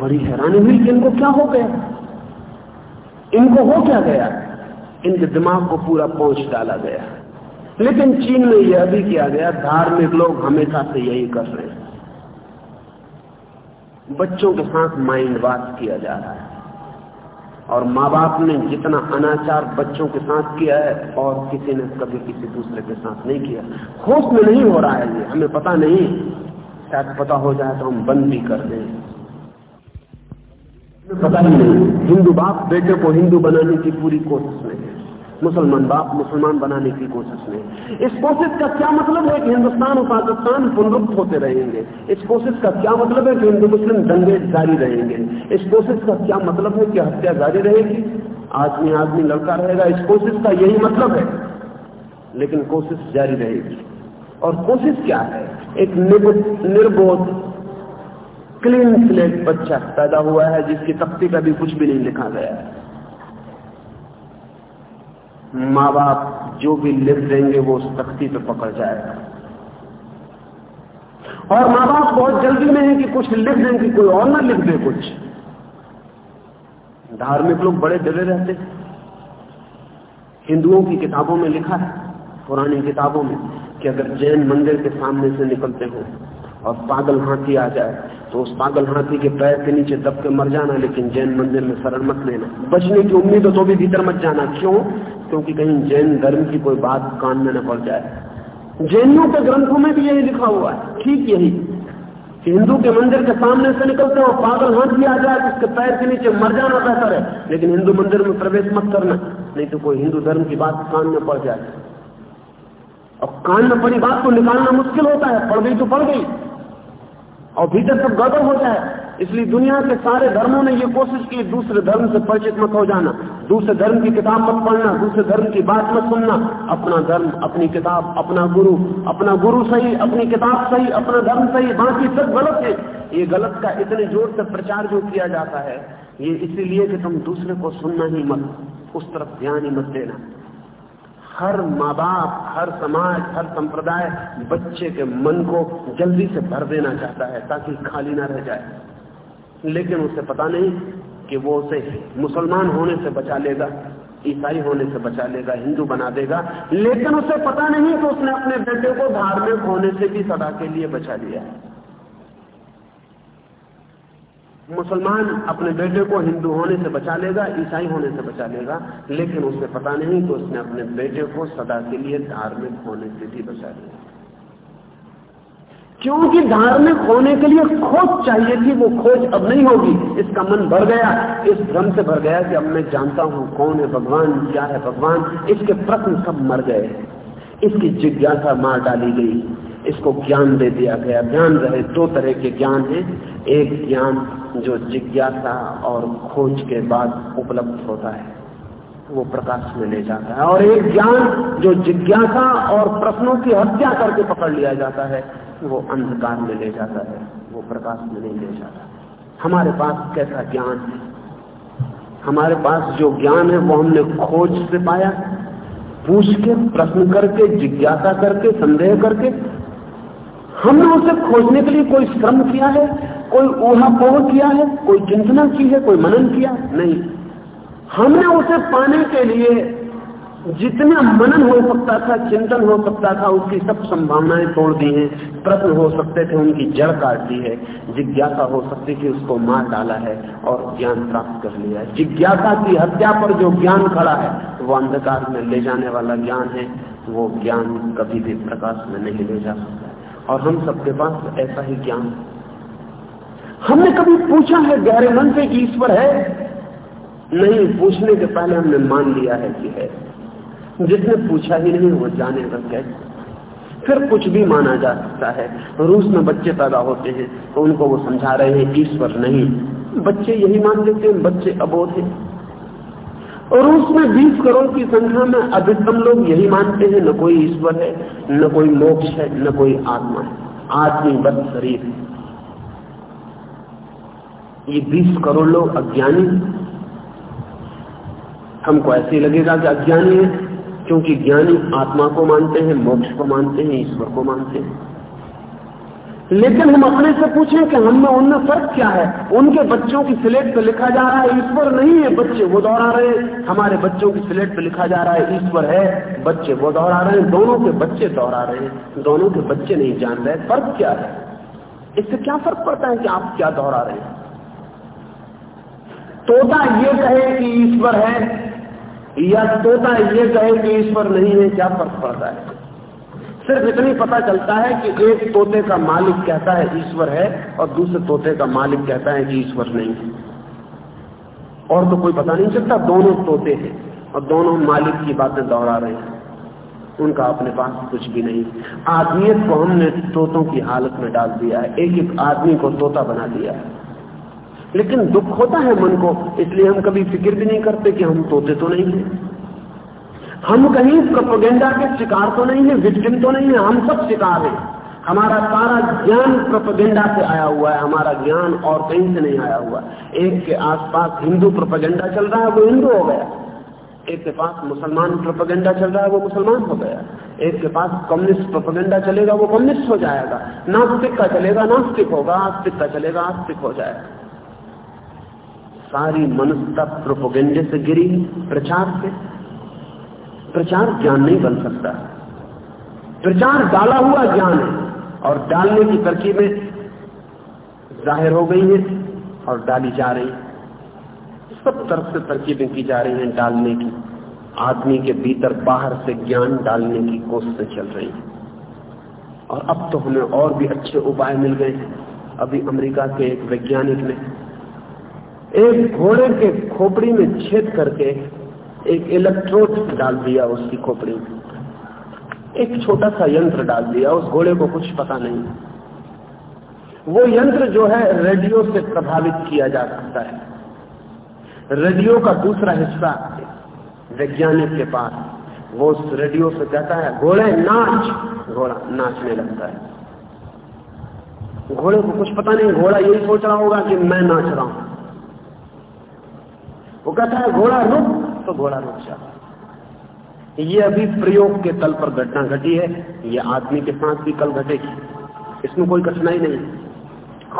S1: बड़ी हैरानी हुई कि इनको क्या हो गया? इनको हो क्या गया? इनके दिमाग को पूरा पहुँच डाला गया। लेकिन चीन में यह भी किया गया, धार्मिक लोग हमेशा से यही कर रहे हैं। बच्चों के साथ माइंड वाश किया जा रहा है। और माँ बाप ने जितना अनाचार बच्चों के साथ किया है, और किसी ने कभी किसी दूसरे के साथ नहीं किया। होश में नहीं हो रहा है ये, हमें पता नहीं। शायद पता हो जाए तो हम बंद भी कर दें। पता ही नहीं। हिंदू बाप बेटे को हिंदू बनाने की पूरी कोशिश में मुसलमान बाप मुसलमान बनाने की कोशिश में। इस कोशिश का क्या मतलब है कि हिंदुस्तान और पाकिस्तान पुनरुक्त होते रहेंगे? इस कोशिश का क्या मतलब है कि हिंदू मुस्लिम दंगे जारी रहेंगे? इस कोशिश का क्या मतलब है कि हत्या जारी रहेगी? आदमी आदमी लड़का रहेगा, इस कोशिश का यही मतलब है। लेकिन कोशिश जारी रहेगी। और कोशिश क्या है? एक निर्बोध क्लीन स्लेट बच्चा पैदा हुआ है, जिसकी तख्ती का भी कुछ भी नहीं लिखा गया है। माँ बाप जो भी लिख देंगे, वो उस तख्ती पे पकड़ जाएगा। और माँ बाप बहुत जल्दी में है कि कुछ लिख दें कि कोई और ना लिख दे कुछ। धार्मिक लोग बड़े डरे रहते हिंदुओं की किताबों में लिखा है, पुरानी किताबों में, कि अगर जैन मंदिर के सामने से निकलते हो और पागल हाथी आ जाए तो उस पागल हाथी के पैर के नीचे दब के मर जाना, लेकिन जैन मंदिर में शरण मत लेना। बचने की उम्मीद हो तो भी भीतर मत जाना। क्यों? क्योंकि कहीं जैन धर्म की कोई बात कान में न पड़ जाए। जैनियों के ग्रंथों में भी यही लिखा हुआ है। ठीक यही। कि हिंदू के मंदिर के सामने से निकलते हो पागल हाथ भी आ जाए उसके पैर के नीचे मर जाना बेहतर है। लेकिन हिंदू मंदिर में प्रवेश मत करना, नहीं तो कोई हिंदू धर्म की बात कान में पड़ जाए। और कान में पड़ी बात को निकालना मुश्किल होता है, पड़ गई तो पड़ गई। और भीतर सब गड़बड़ हो जाए। इसलिए दुनिया के सारे धर्मों ने यह कोशिश की, दूसरे धर्म से परिचित मत हो जाना, दूसरे धर्म की किताब मत पढ़ना, दूसरे धर्म की बात मत सुनना। अपना धर्म, अपनी किताब, अपना गुरु अपना गुरु सही, अपनी किताब सही, अपना धर्म सही, बाकी सब गलत है। ये गलत का इतने ज़ोर से प्रचार जो किया जाता है, ये इसीलिए कि तुम दूसरे को सुनना ही मत, उस तरफ़ ध्यान ही मत देना। हर माँ बाप हर समाज, हर संप्रदाय बच्चे के मन को जल्दी से भर देना चाहता है, ताकि खाली ना रह जाए। लेकिन उसे पता नहीं कि वो उसे मुसलमान होने से बचा लेगा, ईसाई होने से बचा लेगा, हिंदू बना देगा। लेकिन उसे पता नहीं कि उसने अपने बेटे को धार्मिक होने से भी सदा के लिए बचा लिया। मुसलमान अपने बेटे को हिंदू होने से बचा लेगा, ईसाई होने से बचा लेगा, लेकिन उसे पता नहीं कि उसने अपने बेटे को सदा के लिए धार्मिक होने से भी बचा लिया। क्योंकि धार्मिक होने के लिए खोज चाहिए थी, वो खोज अब नहीं होगी। इसका मन भर गया, इस भ्रम से भर गया कि अब मैं जानता हूँ कौन है भगवान, क्या है भगवान। इसके प्रश्न सब मर गए। इसकी जिज्ञासा मार डाली गई। इसको ज्ञान दे दिया गया। ध्यान रहे दो तरह के ज्ञान है। एक ज्ञान जो जिज्ञासा और खोज के बाद उपलब्ध होता है, वो प्रकाश में ले जाता है। और एक ज्ञान जो जिज्ञासा और प्रश्नों की हत्या करके पकड़ लिया जाता है। वो अंधकार में ले जाता है, वो प्रकाश में नहीं ले जाता। हमारे पास कैसा ज्ञान है? हमारे पास जो ज्ञान है, वो हमने खोज से पाया, पूछ के, प्रश्न करके, जिज्ञासा करके, संदेह करके, हमने उसे खोजने के लिए कोई श्रम किया है, कोई ऊहापोह किया है, कोई चिंतना की है, कोई मनन किया? नहीं। हमने उसे पाने के लिए जितना मनन हो सकता था, चिंतन हो सकता था, उसकी सब संभावनाएँ तोड़ दी हैं। प्रश्न हो सकते थे, उनकी जड़ काट दी है। जिज्ञासा हो सकती थी, उसको मार डाला है और ज्ञान प्राप्त कर लिया है। जिज्ञासा की हत्या पर जो ज्ञान खड़ा है, वो अंधकार में ले जाने वाला ज्ञान है। वो ज्ञान कभी भी प्रकाश में नहीं ले जा सकता और हम सबके पास ऐसा ही ज्ञान हमने कभी पूछा है, गहरे मन से ईश्वर है? नहीं, पूछने के पहले हमने मान लिया है कि है। जिसने पूछा ही नहीं, वो जानेगा कैसे फिर कुछ भी माना जा सकता है। रूस में बच्चे पैदा होते हैं तो उनको वो समझा रहे हैं, ईश्वर नहीं। बच्चे यही मान लेते हैं, बच्चे अबोध हैं। और उसमें 20 करोड़ की संख्या में अधिकतम लोग यही मानते हैं, न कोई ईश्वर है, न कोई मोक्ष है, न कोई आत्मा है। आदमी बद शरीर ये 20 करोड़ लोग अज्ञानी हमको ऐसे लगेगा कि अज्ञानी है। क्योंकि ज्ञानी आत्मा को मानते हैं, मोक्ष को मानते हैं, ईश्वर को मानते हैं। लेकिन हम अपने से पूछें कि हम में उनमें फ़र्क क्या है? उनके बच्चों की स्लेट पर लिखा जा रहा है, ईश्वर नहीं है, बच्चे वो दोहरा रहे हैं। हमारे बच्चों की स्लेट पर लिखा जा रहा है, ईश्वर है, बच्चे वो दोहरा रहे हैं। दोनों के बच्चे दोहरा रहे हैं, दोनों के बच्चे नहीं जान रहे। फ़र्क क्या है? इससे क्या फ़र्क पड़ता है कि आप क्या दोहरा रहे हैं? तोता ये कहे कि ईश्वर है या तोता ये कहे कि ईश्वर नहीं है, क्या फ़र्क पड़ता है? सिर्फ़ इतनी पता चलता है कि एक तोते का मालिक कहता है ईश्वर है और दूसरे तोते का मालिक कहता है कि ईश्वर नहीं है। और तो कोई पता नहीं चलता, दोनों तोते हैं और दोनों मालिक की बातें दोहरा रहे हैं। उनका अपने पास कुछ भी नहीं। आदमियत को हमने तोतों की हालत में डाल दिया है। एक एक आदमी को तोता बना दिया है। लेकिन दुख होता है मन को, इसलिए हम कभी फ़िक्र भी नहीं करते कि हम तोते तो नहीं है। हम कहीं प्रोपोगेंडा के शिकार तो नहीं है विक्टिम तो नहीं है, हम सब शिकार हैं। हमारा सारा ज्ञान प्रोपोगेंडा से आया हुआ है, हमारा ज्ञान और कहीं से नहीं आया हुआ। एक के आसपास हिंदू प्रोपोगेंडा चल रहा है, वो हिंदू हो गया। एक के पास मुसलमान प्रोपोगेंडा चल रहा है, वो मुसलमान हो गया। एक के पास कम्युनिस्ट प्रोपोगेंडा चलेगा, वो कम्युनिस्ट हो जाएगा। नास्तिक का चलेगा, नास्तिक होगा, आस्तिक का चलेगा, आस्तिक हो जाएगा। सारी मनुष्यता प्रोपोगेंडे से गिरी, प्रचार से। प्रचार ज्ञान नहीं बन सकता। प्रचार डाला हुआ ज्ञान है और डालने की तरकीबें ज़ाहिर हो गई है और डाली जा रही सब तरफ़ से तरकीबें की जा रही हैं डालने की। आदमी के भीतर बाहर से ज्ञान डालने की कोशिशें चल रही है। और अब तो हमें और भी अच्छे उपाय मिल गए हैं। अभी अमेरिका के एक वैज्ञानिक ने एक घोड़े के खोपड़ी में छेद करके एक इलेक्ट्रोड डाल दिया उसकी खोपड़ी में। एक छोटा सा यंत्र डाल दिया, उस घोड़े को कुछ पता नहीं। वो यंत्र जो है, रेडियो से प्रभावित किया जा सकता है। रेडियो का दूसरा हिस्सा वैज्ञानिक के पास, वो उस रेडियो से कहता है। घोड़े नाच, घोड़ा नाचने लगता है। घोड़े को कुछ पता नहीं, घोड़ा यही सोच रहा होगा कि मैं नाच रहा हूँ। वो कहता है, घोड़ा रुक तो घोड़ा रुक जाता ये अभी प्रयोग के तल पर घटना घटी है, ये आदमी के साथ भी कल घटेगी। इसमें कोई कठिनाई नहीं।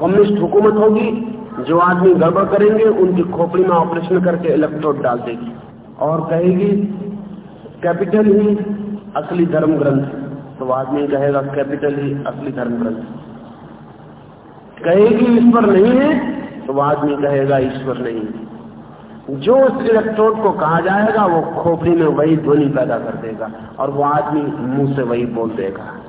S1: कम्युनिस्ट हुकूमत होगी, जो आदमी गड़बड़ करेंगे, उनकी खोपड़ी में ऑपरेशन करके इलेक्ट्रोड डाल देगी। और कहेगी, कैपिटल ही असली धर्म ग्रंथ तो आदमी कहेगा, कैपिटल ही असली धर्म ग्रंथ कहेगी, ईश्वर नहीं है। तो आदमी कहेगा, ईश्वर नहीं है। जो उस इलेक्ट्रोड को कहा जाएगा, वो खोपड़ी में वही ध्वनि पैदा कर देगा और वो आदमी मुँह से वही बोल देगा।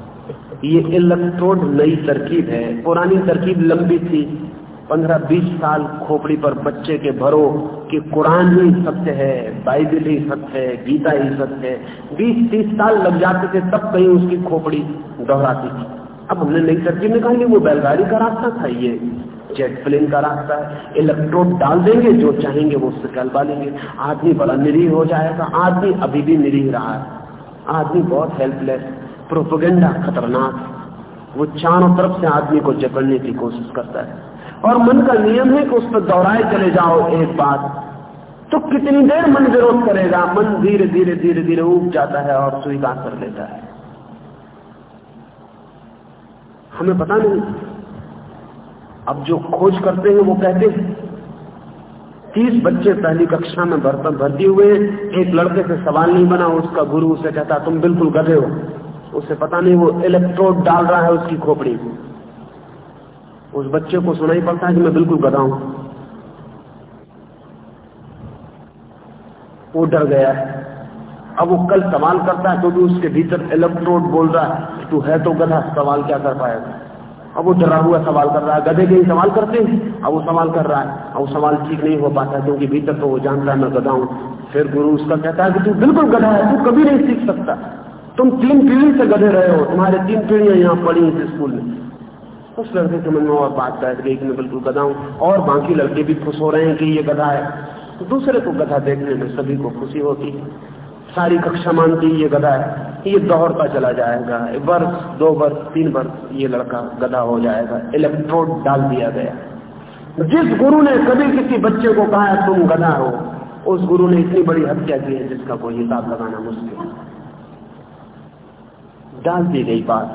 S1: ये इलेक्ट्रोड नई तरकीब है। पुरानी तरकीब लंबी थी। पंद्रह बीस साल खोपड़ी पर बच्चे के भरो कि कुरान ही सत्य है, बाइबल ही सत्य है, गीता ही सत्य है। बीस तीस साल लग जाते थे, तब कहीं उसकी खोपड़ी दोहराती थी। अब हमने नई तरकीब कहा वो बैलगाड़ी का रास्ता था ये। जेट प्लेन का रास्ता है, इलेक्ट्रोड डाल देंगे, जो चाहेंगे वो उससे कहलवा लेंगे। आदमी बड़ा निरीह हो जाएगा, आदमी अभी भी निरीह रहा है। आदमी बहुत हेल्पलेस प्रोपोगेंडा खतरनाक वो चारों तरफ़ से आदमी को जकड़ने की कोशिश करता है। और मन का नियम है कि उस पर दोहराए चले जाओ एक बात। तो कितनी देर मन विरोध करेगा? मन धीरे धीरे धीरे धीरे उग जाता है और स्वीकार कर लेता है। हमें पता नहीं। अब जो खोज करते हैं वो कहते हैं, तीस बच्चे पहली कक्षा में भर्ती हुए, एक लड़के से सवाल नहीं बना, उसका गुरु उसे कहता, तुम बिल्कुल गधे हो। उसे पता नहीं, वो इलेक्ट्रोड डाल रहा है उसकी खोपड़ी उस बच्चे को सुनाई पड़ता है कि मैं बिल्कुल गधा हूँ। वो डर गया। है अब वो कल सवाल करता है क्योंकि तो उसके भीतर इलेक्ट्रोड बोल रहा है तू है तो गधा, सवाल क्या कर पाएगा? अब वो डरा हुआ सवाल कर रहा है, गधे के ही सवाल करते हैं। अब वो सवाल कर रहा है, अब वो सवाल ठीक नहीं हो पाता क्योंकि भीतर तो वो जानता है, मैं गधा हूँ। फिर गुरु उसका कहता है कि तू बिल्कुल गधा है, तू कभी नहीं सीख सकता। तुम तीन पीढ़ी से गधे रहे हो, तुम्हारे तीन पीढ़ियाँ यहाँ पड़ी इस स्कूल में। उस लड़के मन में और बात बैठ गई कि मैं बिल्कुल गधा हूँ, और बाकी लड़के भी खुश हो रहे हैं कि ये गधा है। तो दूसरे को गधा देखने में सभी को खुशी होती है। सारी कक्षा मानती ये गधा है, ये दौड़ता चला जाएगा। वर्ष, दो वर्ष, तीन वर्ष ये लड़का गधा हो जाएगा। इलेक्ट्रोड डाल दिया गया। जिस गुरु ने कभी किसी बच्चे को कहा, तुम गधा हो, उस गुरु ने इतनी बड़ी हत्या की है जिसका कोई हिसाब लगाना मुश्किल डाल दी गई बात,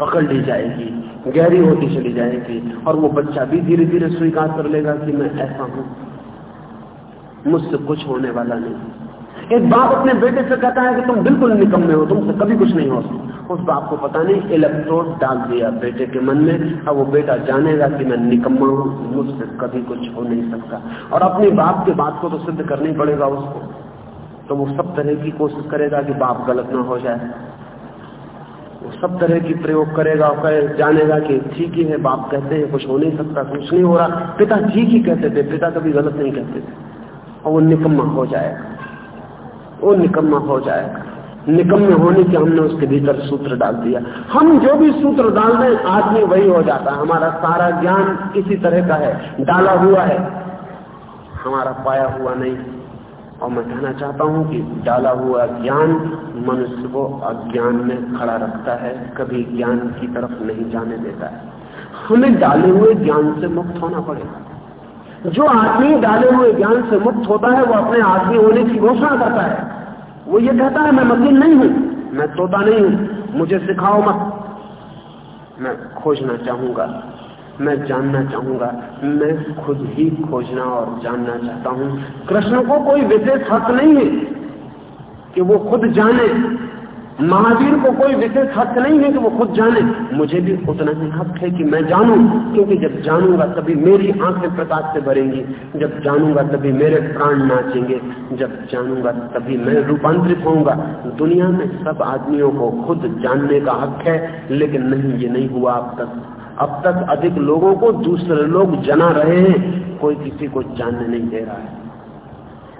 S1: पकड़ ली जाएगी, गहरी होती चली जाएगी, और वो बच्चा भी धीरे धीरे स्वीकार कर लेगा कि मैं ऐसा हूँ। मुझसे कुछ होने वाला नहीं। एक बाप अपने बेटे से कहता है कि तुम बिल्कुल निकम्मे हो, तुमसे कभी कुछ नहीं हो उस बाप को पता नहीं इलेक्ट्रोड डाल दिया बेटे के मन में, अब वो बेटा जानेगा कि मैं निकम्मा हूँ, मुझसे कभी कुछ हो नहीं सकता। और अपने बाप के बात को तो सिद्ध करनी पड़ेगा उसको। तो वो सब तरह की कोशिश करेगा कि बाप गलत ना हो जाए। वो सब तरह की प्रयोग करेगा और जानेगा कि ठीक ही है, बाप कहते हैं, कुछ हो नहीं सकता, कुछ नहीं हो रहा। पिता ठीक ही कहते थे, पिता कभी गलत नहीं कहते थे। और वो निकम्मा हो जाएगा। वो निकम्मा हो जाएगा। निकम्मे होने के हमने उसके भीतर सूत्र डाल दिया। हम जो भी सूत्र डाल दें, आदमी वही हो जाता है। हमारा सारा ज्ञान इसी तरह का है। डाला हुआ है। हमारा पाया हुआ नहीं। और मैं कहना चाहता हूँ कि डाला हुआ ज्ञान मनुष्य को अज्ञान में खड़ा रखता है। कभी ज्ञान की तरफ़ नहीं जाने देता है। हमें डाले हुए ज्ञान से मुक्त होना पड़ेगा। जो आदमी डाले हुए ज्ञान से मुक्त होता है, वो अपने आदमी होने की घोषणा करता है। वो ये कहता है, मैं मकीन नहीं हूँ, मैं तोता नहीं हूँ, मुझे सिखाओ मत। मैं खोजना चाहूँगा, मैं जानना चाहूँगा, मैं खुद ही खोजना और जानना चाहता हूँ। कृष्ण को कोई विशेष हक नहीं है कि वो खुद जाने महावीर को कोई विशेष हक नहीं है कि वो खुद जाने। मुझे भी उतना ही हक है कि मैं जानूं, क्योंकि जब जानूँगा तभी मेरी आँखें प्रकाश से भरेंगी। जब जानूँगा तभी मेरे प्राण नाचेंगे। जब जानूँगा तभी मैं रूपांतरित होऊँगा। दुनिया में सब आदमियों को खुद जानने का हक है, लेकिन नहीं, ये नहीं हुआ अब तक। अब तक अधिक लोगों को दूसरे लोग जना रहे हैं। कोई किसी को जानने नहीं दे रहा है।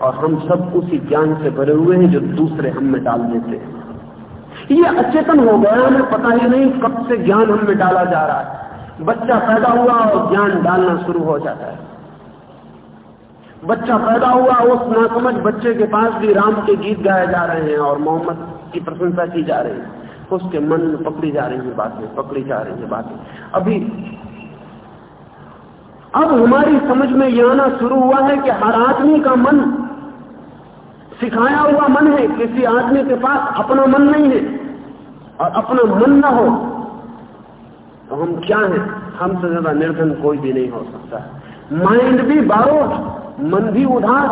S1: और हम सब उसी ज्ञान से भरे हुए हैं जो दूसरे हम में डाल देते हैं। ये अचेतन हो गया हमें पता ही नहीं कब से ज्ञान हमें डाला जा रहा है। बच्चा पैदा हुआ और ज्ञान डालना शुरू हो जाता है। बच्चा पैदा हुआ, उस नासमझ बच्चे के पास भी राम के गीत गाए जा रहे हैं और मोहम्मद की प्रशंसा की जा रही है। उसके मन में पकड़ी जा रही है बातें, पकड़ी जा रही है बातें। अभी, अब हमारी समझ में यह आना शुरू हुआ है कि हर आदमी का मन, सिखाया हुआ मन है, किसी आदमी के पास अपना मन नहीं है। और अपना मन ना हो तो हम क्या हैं? हमसे ज़्यादा निर्धन कोई भी नहीं हो सकता। माइंड भी बारोट, मन भी उधार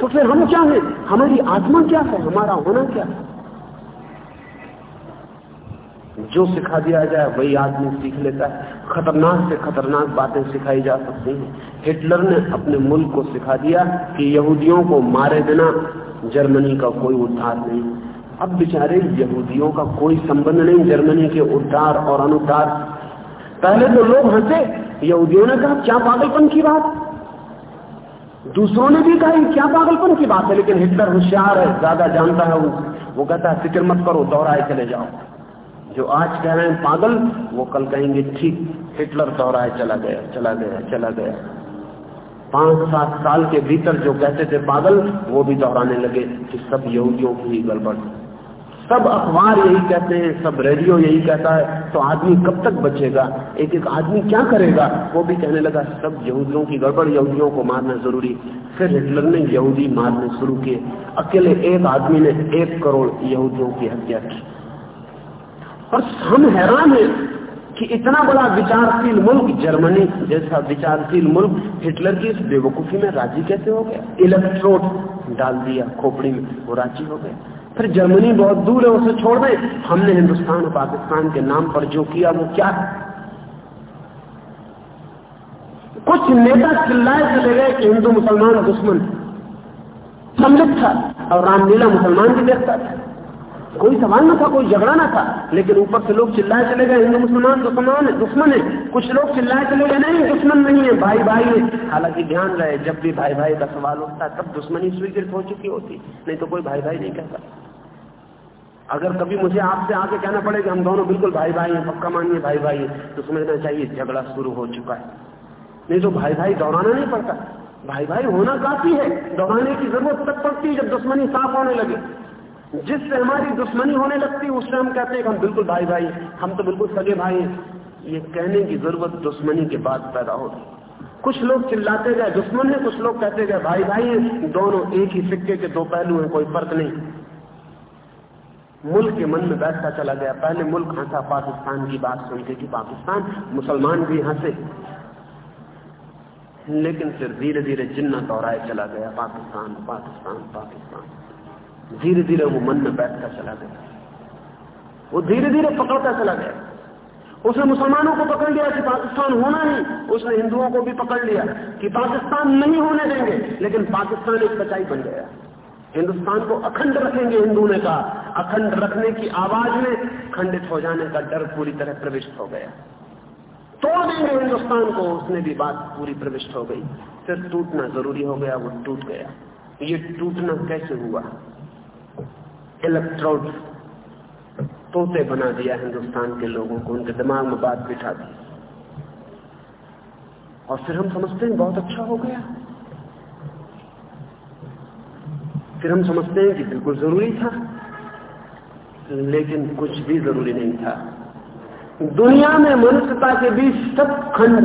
S1: तो फिर हम क्या हैं? हमारी आत्मा क्या है? हमारा होना क्या है? जो सिखा दिया जाए, वही आदमी सीख लेता है। खतरनाक से खतरनाक बातें सिखाई जा सकती हैं। हिटलर ने अपने मुल्क को सिखा दिया कि यहूदियों को मारे बिना जर्मनी का कोई उद्धार नहीं। अब बेचारे यहूदियों का कोई संबंध नहीं, जर्मनी के उद्धार और अनुद्धार। पहले तो लोग हंसे, यहूदियों ने कहा, क्या पागलपन की बात? दूसरों ने भी कहा, क्या पागलपन की बात है? लेकिन हिटलर होशियार है, ज़्यादा जानता है वो कहता है, फ़िक्र मत करो दोहराए चले जाओ। जो आज कह रहे हैं पागल, वो कल कहेंगे, ठीक, हिटलर दोहराए चला गया चला गया चला गया। पाँच, सात साल के भीतर जो कहते थे पागल, वो भी दोहराने लगे कि सब यहूदियों की गड़बड़ सब अखबार यही कहते हैं, सब रेडियो यही कहता है तो आदमी कब तक बचेगा? एक एक आदमी क्या करेगा? वो भी कहने लगा, सब यहूदियों की गड़बड़, यहूदियों को मारना ज़रूरी। फिर हिटलर ने यहूदी मारने शुरू किए। अकेले एक आदमी ने एक करोड़ यहूदियों की हत्या की। और हम हैरान हैं कि इतना बड़ा विचारशील मुल्क, जर्मनी जैसा विचारशील मुल्क, हिटलर की इस बेवकूफ़ी में राज़ी कैसे हो गया? इलेक्ट्रोड डाल दिया खोपड़ी में, वो राज़ी हो गया। फिर जर्मनी बहुत दूर है, उसे छोड़ दें। हमने हिंदुस्तान और पाकिस्तान के नाम पर जो किया, वो क्या? है कुछ नेता चिल्लाए चले गए कि हिंदू मुसलमान दुश्मन। सम्मिलित था। और रामलीला मुसलमान भी देखता था। कोई सवाल ना था, कोई झगड़ा ना था। लेकिन ऊपर से लोग चिल्लाए चले गए, हिंदू मुसलमान, दुश्मन है दुश्मन है। कुछ लोग चिल्लाए चले गए, नहीं, दुश्मन नहीं है भाई भाई है। हालाँकि ध्यान रहे, जब भी भाई भाई का सवाल उठता तब दुश्मनी स्वीकृत हो चुकी होती। नहीं तो कोई भाई भाई नहीं कहता। अगर कभी मुझे आपसे आके कहना पड़े कि हम दोनों बिल्कुल भाई भाई हैं, पक्का मानिए भाई भाई है तो समझना चाहिए, झगड़ा शुरू हो चुका है। नहीं तो भाई भाई दोहराना नहीं पड़ता। भाई भाई होना काफ़ी है। दोहराने की ज़रूरत तक पड़ती है जब दुश्मनी साफ़ होने लगे। जिससे हमारी दुश्मनी होने लगती है उससे हम कहते हैं हम बिल्कुल भाई भाई, हम तो बिल्कुल सगे भाई हैं। ये कहने की ज़रूरत दुश्मनी के बाद पैदा होती। कुछ लोग चिल्लाते गए, दुश्मन है, कुछ लोग कहते गए, भाई भाई है, दोनों एक ही सिक्के के दो पहलू हैं, कोई फ़र्क नहीं। मुल्क के मन में बैठता चला गया। पहले मुल्क हंसा, पाकिस्तान की बात सुनते कि पाकिस्तान मुसलमान भी हंसे। लेकिन फिर धीरे धीरे जिन्ना दोहराए चला गया, पाकिस्तान पाकिस्तान पाकिस्तान। धीरे धीरे वो मन में बैठता चला गया। वो धीरे धीरे पकड़ता चला गया। उसने मुसलमानों को पकड़ लिया कि पाकिस्तान होना ही। उसने हिंदुओं को भी पकड़ लिया कि पाकिस्तान नहीं होने देंगे, लेकिन पाकिस्तान एक सच्चाई बन गया। हिंदुस्तान को अखंड रखेंगे, हिंदू ने कहा। अखंड रखने की आवाज़ में खंडित हो जाने का डर पूरी तरह प्रविष्ट हो गया। तोड़ देंगे हिंदुस्तान को, उसने भी बात पूरी प्रविष्ट हो गई। फिर टूटना ज़रूरी हो गया, वो टूट गया। ये टूटना कैसे हुआ? इलेक्ट्रोड तोते बना दिया हिंदुस्तान के लोगों को, उनके दिमाग में बात बिठा दी। और फिर हम समझते हैं बहुत अच्छा हो गया। फिर हम समझते हैं कि बिल्कुल ज़रूरी था, लेकिन कुछ भी ज़रूरी नहीं था। दुनिया में मनुष्यता के बीच सब खंड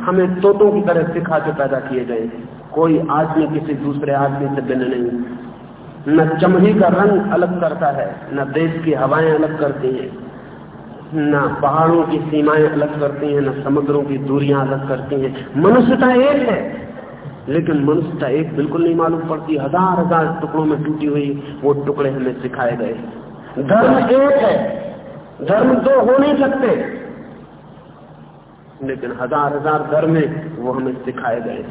S1: हमें तोतों की तरह सिखा के पैदा किए गए कोई आदमी किसी दूसरे आदमी से भिन्न नहीं। न चमड़ी का रंग अलग करता है, न देश की हवाएँ अलग करती हैं, न पहाड़ों की सीमाएँ अलग करती हैं, न समुद्रों की दूरियाँ अलग करती हैं। मनुष्यता एक है, लेकिन मनुष्यता एक बिल्कुल नहीं मालूम पड़ती। हज़ार हज़ार टुकड़ों में टूटी हुई वो टुकड़े हमें सिखाए गए धर्म एक है, धर्म दो हो नहीं सकते, लेकिन हज़ार हज़ार धर्म है, वो हमें सिखाए गए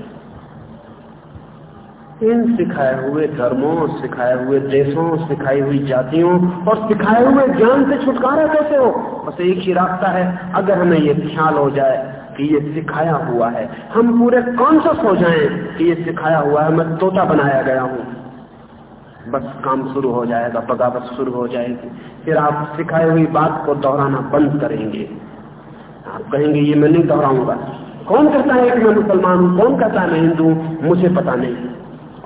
S1: इन सिखाए हुए धर्मों, सिखाए हुए देशों, सिखाई हुई जातियों और सिखाए हुए ज्ञान से छुटकारा कैसे हो? बस एक ही रास्ता है। अगर हमें ये ख्याल हो जाए कि ये सिखाया हुआ है, हम पूरे कॉन्सियस हो जाएँ कि ये सिखाया हुआ है, मैं तोता बनाया गया हूँ। बस काम शुरू हो जाएगा, बगावत शुरू हो जाएगी। फिर आप सिखाई हुई बात को दोहराना बंद करेंगे। आप कहेंगे, ये मैं नहीं दोहराऊँगा। कौन कहता है कि मैं मुसलमान हूँ? कौन कहता है मैं हिंदू मुझे पता नहीं।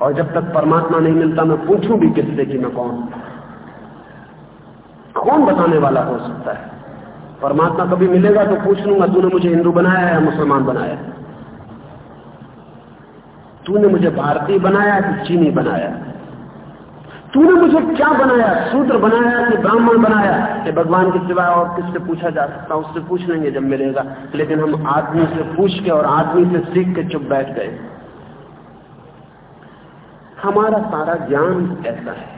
S1: और जब तक परमात्मा नहीं मिलता, मैं पूछूँ भी किससे कि मैं कौन? कौन बताने वाला हो सकता है? परमात्मा कभी मिलेगा तो पूछ लूँगा, तूने मुझे हिंदू बनाया या मुसलमान बनाया तूने मुझे भारतीय बनाया कि चीनी बनाया तूने मुझे क्या बनाया? सूत्र बनाया कि ब्राह्मण बनाया कि भगवान के सिवाय और किससे पूछा जा सकता उससे पूछ लेंगे जब मिलेगा। लेकिन हम आदमी से पूछ के और आदमी से सीख के चुप बैठ गए। हमारा सारा ज्ञान ऐसा है।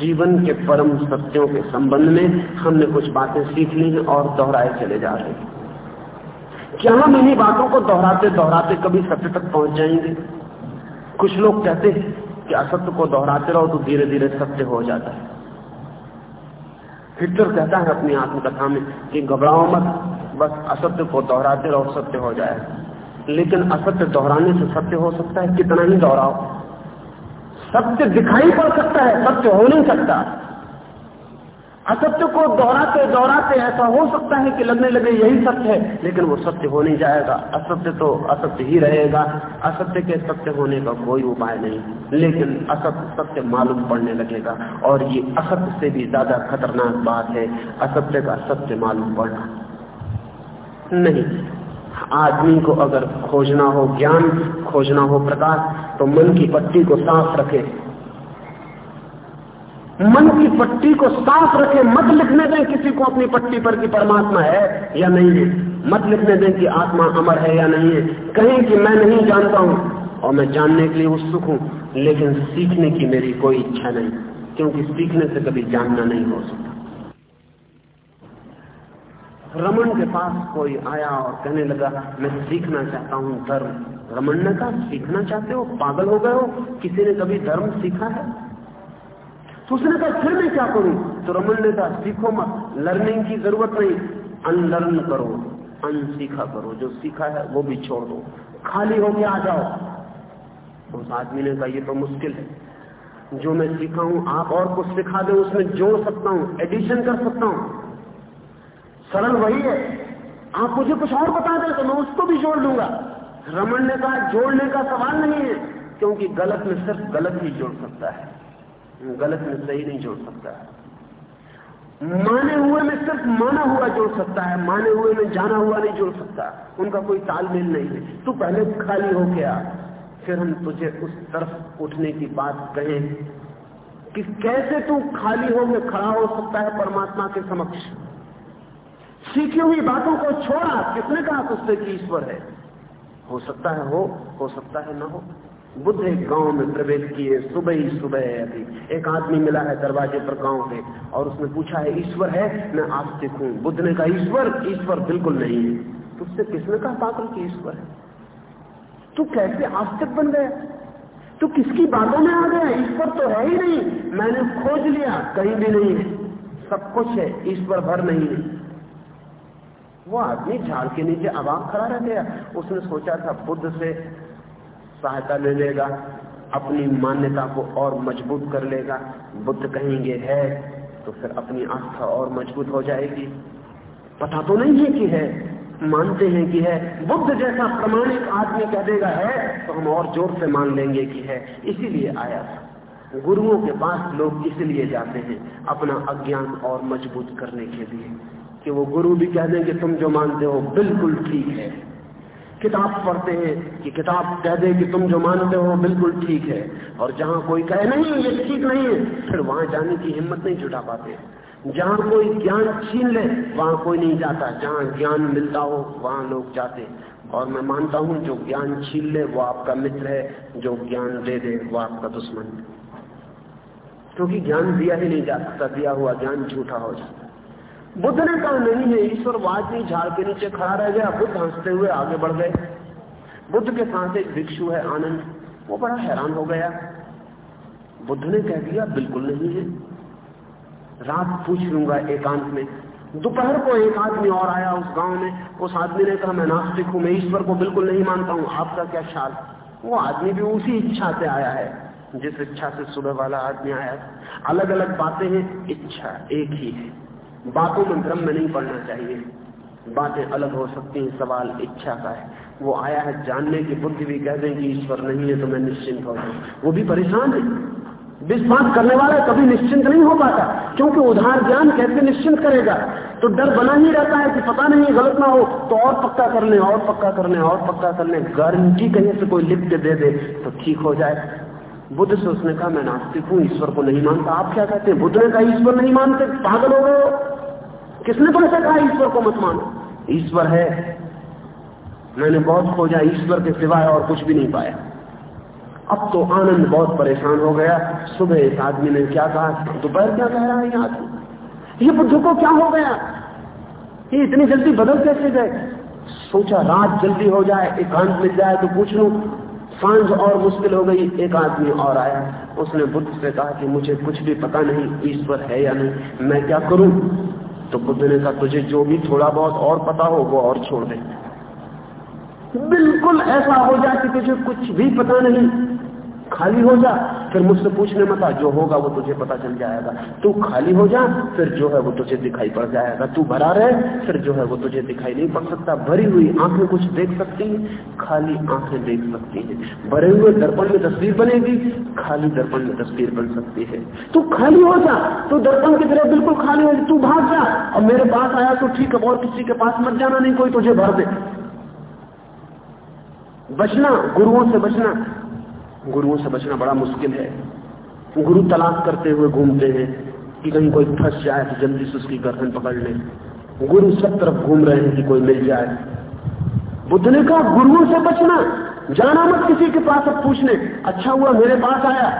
S1: जीवन के परम सत्यों के संबंध में हमने कुछ बातें सीख ली हैं और दोहराए चले जा रहे हैं। क्या हम इन्हीं बातों को दोहराते दोहराते कभी सत्य तक पहुँच जाएँगे? कुछ लोग कहते हैं कि असत्य को दोहराते रहो तो धीरे धीरे सत्य हो जाता है। हिटलर कहता है अपनी आत्मकथा में कि घबराओ मत, बस असत्य को दोहराते रहो, सत्य हो जाएगा। लेकिन असत्य दोहराने से सत्य हो सकता है, कितना ही दोहराओ। सत्य दिखाई पड़ सकता है, सत्य हो नहीं सकता। असत्य को दोहराते दोहराते ऐसा हो सकता है कि लगने लगे यही सत्य है, लेकिन वो सत्य हो नहीं जाएगा। असत्य तो असत्य ही रहेगा। असत्य के सत्य होने का कोई उपाय नहीं। लेकिन असत्य सत्य मालूम पड़ने लगेगा। और ये असत्य से भी ज़्यादा खतरनाक बात है, असत्य का सत्य मालूम पड़ना। नहीं। आदमी को अगर खोजना हो ज्ञान, खोजना हो प्रकाश तो मन की पट्टी को साफ़ रखे। मन की पट्टी को साफ़ रखे, मत लिखने दें किसी को अपनी पट्टी पर कि परमात्मा है या नहीं है। मत लिखने दें कि आत्मा अमर है या नहीं है। कहें कि मैं नहीं जानता हूँ और मैं जानने के लिए उत्सुक हूँ, लेकिन सीखने की मेरी कोई इच्छा नहीं, क्योंकि सीखने से कभी जानना नहीं हो सकता। रमन के पास कोई आया और कहने लगा, मैं सीखना चाहता हूँ धर्म। रमन ने कहा, सीखना चाहते हो? पागल हो गए हो? किसी ने कभी धर्म सीखा है? तो उसने कहा, फिर मैं क्या करूँ? तो रमन ने कहा, सीखो मत लर्निंग की ज़रूरत नहीं। अनलर्न करो, अनसीखा करो। जो सीखा है, वो भी छोड़ दो। खाली होके आ जाओ। उस आदमी ने कहा, ये तो मुश्किल है। जो मैं सीखा हूँ, आप और कुछ सिखा दे, उसमें जोड़ सकता हूँ एडिशन कर सकता हूँ। सरल वही है। आप मुझे कुछ और बता दें तो मैं उसको भी जोड़ लूँगा। रमन ने कहा जोड़ने का सवाल नहीं है, क्योंकि गलत में सिर्फ़ गलत ही जोड़ सकता है। गलत में सही नहीं जोड़ सकता है। माने हुए में सिर्फ़ माना हुआ जोड़ सकता है, माने हुए में जाना हुआ नहीं जोड़ सकता। उनका कोई तालमेल नहीं है। तू पहले खाली हो गया, फिर हम तुझे उस तरफ़ उठने की बात कहें कि कैसे तू खाली हो में खड़ा हो सकता है परमात्मा के समक्ष? सीखी हुई बातों को छोड़ा, किसने कहा तुझसे कि ईश्वर है? हो सकता है हो हो सकता है ना हो। बुद्ध एक गाँव में प्रवेश किए, सुबह ही सुबह है अभी। एक आदमी मिला है दरवाजे पर गाँव के, और उसने पूछा है ईश्वर है? मैं आस्तिक हूँ। बुद्ध ने कहा, ईश्वर ईश्वर बिल्कुल नहीं है। तुझसे किसने कहा पात्र की ईश्वर है? तू कैसे आस्तिक बन गया? तू किसकी बातों में आ गया? ईश्वर तो है ही नहीं। मैंने खोज लिया, कहीं भी नहीं है। सब कुछ है, ईश्वर भर नहीं है। वो आदमी झाड़ के नीचे अवाक खड़ा रह गया। उसने सोचा था बुद्ध से सहायता ले लेगा, अपनी मान्यता को और मज़बूत कर लेगा। बुद्ध कहेंगे, है। तो फिर अपनी आस्था और मज़बूत हो जाएगी। पता तो नहीं है कि है, मानते हैं कि है। बुद्ध जैसा प्रमाणिक आदमी कह देगा, है। तो हम और ज़ोर से मान लेंगे कि है। इसीलिए आया था। गुरुओं के पास लोग इसलिए जाते हैं अपना अज्ञान और मज़बूत करने के लिए। कि वो गुरु भी कह दें कि तुम जो मानते हो बिल्कुल ठीक है। किताब पढ़ते हैं कि किताब कह दे कि तुम जो मानते हो बिल्कुल ठीक है। और जहाँ कोई कहे, नहीं, ये ठीक नहीं है, फिर वहाँ जाने की हिम्मत नहीं जुटा पाते। जहाँ कोई ज्ञान छीन ले, वहाँ कोई नहीं जाता। जहाँ ज्ञान मिलता हो, वहाँ लोग जाते। और मैं मानता हूँ, जो ज्ञान छीन ले, वो आपका मित्र है। जो ज्ञान दे दे, वो आपका दुश्मन। क्योंकि ज्ञान दिया ही नहीं जा सकता, दिया हुआ ज्ञान झूठा हो जाता बुद्ध ने कहा, नहीं है ईश्वर वाद नहीं झाड़ के नीचे खड़ा रह गया, बुद्ध हँसते हुए आगे बढ़ गए। बुद्ध के साथ एक भिक्षु है, आनंद। वो बड़ा हैरान हो गया। बुद्ध ने कह दिया, बिल्कुल नहीं है। रात पूछ लूँगा एकांत में। दोपहर को एक आदमी और आया उस गाँव में। उस आदमी ने कहा, मैं नास्तिक हूँ, मैं ईश्वर को बिल्कुल नहीं मानता हूँ। आपका क्या ख्याल? वो आदमी भी उसी इच्छा से आया है, जिस इच्छा से सुबह वाला आदमी आया। अलग अलग बातें हैं, इच्छा एक ही है। बातों में भ्रम में नहीं पड़ना चाहिए। बातें अलग हो सकती हैं, सवाल इच्छा का है। वो आया है जानने की बुद्धि भी कह दें कि ईश्वर नहीं है तो मैं निश्चिंत हो जाऊँ। वो भी परेशान है। विश्वास करने वाला कभी निश्चिंत नहीं हो पाता, क्योंकि उधार ज्ञान कैसे निश्चिंत करेगा? तो डर बना ही रहता है कि पता नहीं, गलत ना हो तो और पक्का कर ले, और पक्का कर ले, और पक्का कर ले। गारंटी कहीं से कोई लिख के दे दे तो ठीक हो जाए। बुद्ध से उसने कहा, मैं नास्तिक हूँ, ईश्वर को नहीं मानता। आप क्या कहते हैं? बुद्ध ने कहा, ईश्वर नहीं मानते, पागल हो गए किसने तुमसे कहा, ईश्वर को मत मानो? ईश्वर है। मैंने बहुत खोजा, ईश्वर के सिवाय और कुछ भी नहीं पाया। अब तो आनंद बहुत परेशान हो गया। सुबह इस आदमी ने क्या कहा, दोपहर क्या कह रहा है ये आदमी ये बुद्ध को क्या हो गया? ये इतनी जल्दी बदल कैसे गए? सोचा रात जल्दी हो जाए, एकांत मिल जाए तो पूछ लू। साँझ और मुश्किल हो गई, एक आदमी और आया। उसने बुद्ध से कहा कि मुझे कुछ भी पता नहीं, ईश्वर है या नहीं, मैं क्या करूँ? तो बुद्ध ने कहा, तुझे जो भी थोड़ा बहुत और पता हो, वो और छोड़ दे। बिल्कुल ऐसा हो जाए कि तुझे कुछ भी पता नहीं। खाली हो जा, फिर मुझसे पूछने मत जो होगा वो तुझे पता चल जाएगा। तू खाली हो जा, फिर जो है वो तुझे दिखाई पड़ जाएगा। तू भरा रहे, फिर जो है वो तुझे दिखाई नहीं पड़ सकता। भरी हुई आँखें कुछ देख सकती है, खाली आँखें देख सकती है। भरे हुए दर्पण में तस्वीर बनेगी, खाली दर्पण में तस्वीर बन सकती है। तू खाली हो जा, तू दर्पण की तरह बिल्कुल खाली हो तू भाग जा। और मेरे पास आया तो ठीक है और किसी के पास मत जाना, नहीं कोई तुझे भर दे। बचना, गुरुओं से बचना। गुरुओं से बचना बड़ा मुश्किल है। गुरु तलाश करते हुए घूमते हैं कि कहीं कोई फंस जाए तो जल्दी से उसकी गर्दन पकड़ ले। गुरु सब तरफ़ घूम रहे हैं कि कोई मिल जाए। बुद्ध ने कहा, गुरुओं से बचना, जाना मत किसी के पास अब पूछने। अच्छा हुआ, मेरे पास आया।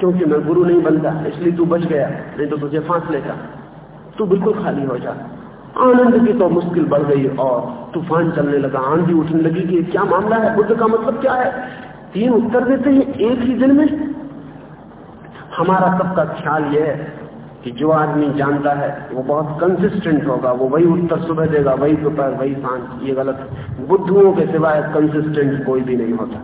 S1: क्योंकि मैं गुरु नहीं बनता, इसलिए तू बच गया, नहीं तो तुझे फांस लेगा तू बिल्कुल खाली हो जा। आनंद की तो मुश्किल बढ़ गई और तूफ़ान चलने लगा, आंधी उठने लगी कि क्या मामला है? बुद्ध का मतलब क्या है? तीन उत्तर देते हैं एक ही दिन में। हमारा सबका ख्याल यह है कि जो आदमी जानता है, वो बहुत कंसिस्टेंट होगा, वो वही उत्तर सुबह देगा, वही दोपहर, वही सांस ये गलत बुद्धुओं के सिवाय कंसिस्टेंट कोई भी नहीं होता।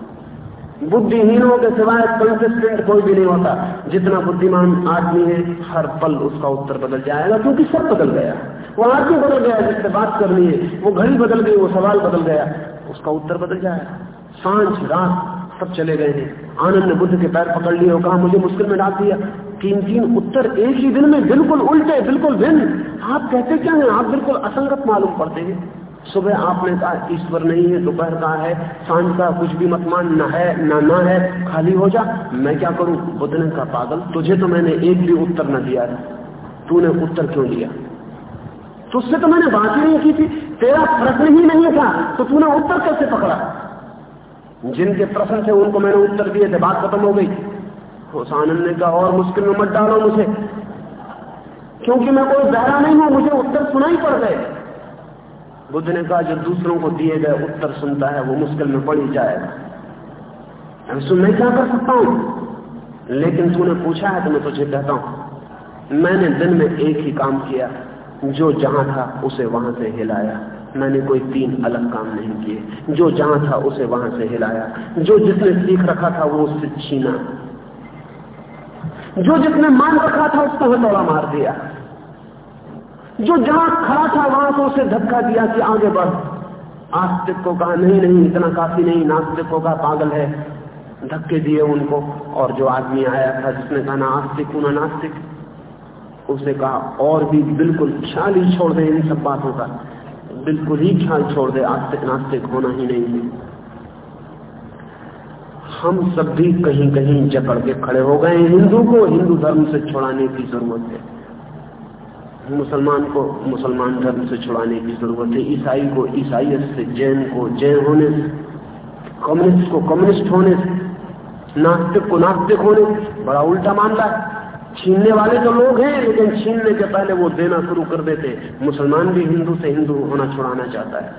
S1: बुद्धिहीनों के सिवाय कंसिस्टेंट कोई भी नहीं होता। जितना बुद्धिमान आदमी है, हर पल उसका उत्तर बदल जाएगा, क्योंकि सब बदल गया। वो आदमी बदल गया, जिससे बात करनी है, वो घड़ी बदल गई, वो सवाल बदल गया, उसका उत्तर बदल जाएगा। साँझ, रात सब चले गए हैं आनंद ने बुद्ध के पैर पकड़ लिए और कहा, मुझे मुश्किल में डाल दिया। तीन तीन उत्तर एक ही दिन में बिल्कुल उल्टे, बिल्कुल भिन्न। आप कहते क्या हैं? आप बिल्कुल असंगत मालूम पड़ते हैं। सुबह आपने कहा, ईश्वर नहीं है, दोपहर का है, साँझ का कुछ भी मत मान, न है, न, ना है, खाली हो जा, मैं क्या करूँ? बुद्ध ने कहा, पागल, तुझे तो मैंने एक भी उत्तर न दिया तूने उत्तर क्यों दिया तुझसे तो मैंने बात ही नहीं की थी, तेरा प्रश्न ही नहीं था तो तूने उत्तर कैसे पकड़ा? जिनके प्रश्न थे, उनको मैंने उत्तर दिए थे। बात खत्म हो गई। उस आनंद ने कहा, और मुश्किल में मत डालो मुझे। क्योंकि मैं कोई बहरा नहीं हूँ, मुझे उत्तर सुनाई पड़ गए। बुद्ध ने कहा, जो दूसरों को दिए गए उत्तर सुनता है, वो मुश्किल में पड़ ही जाएगा। सुन मैं क्या कर सकता हूँ? लेकिन तूने पूछा है तो मैं तुझे कहता हूँ, मैंने दिन में एक ही काम किया, जो जहाँ था, उसे वहाँ से हिलाया। मैंने कोई तीन अलग काम नहीं किए। जो जहाँ था उसे वहाँ से हिलाया। जो जिसने सीख रखा था वो उससे छीना। जो जिसने मान रखा था उसको हथौड़ा मार दिया। जो जहाँ खड़ा था वहाँ से उसे धक्का दिया कि आगे बढ़। आस्तिक को कहा, नहीं नहीं, इतना काफ़ी नहीं, नास्तिक को कहा, पागल है। धक्के दिए उनको। और जो आदमी आया था जिसने कहा, ना आस्तिक ना नास्तिक। उसे कहा, और भी बिल्कुल ख्याल ही छोड़ दे इन सब बातों का। बिल्कुल ही ख्याल छोड़ दे आस्तिक नास्तिक होना ही नहीं है। हम सब भी कहीं कहीं जकड़ के खड़े हो गए हिंदू को हिंदू धर्म से छुड़ाने की ज़रूरत है। मुसलमान को मुसलमान धर्म से छुड़ाने की ज़रूरत है। ईसाई को ईसाइयत से, जैन को जैन होने से, कम्युनिस्ट को कम्युनिस्ट होने से, नास्तिक को नास्तिक होने बड़ा उल्टा मामला है। छीनने वाले तो लोग हैं, लेकिन छीनने के पहले वो देना शुरू कर देते मुसलमान भी हिंदू से हिंदू होना छुड़ाना चाहता है।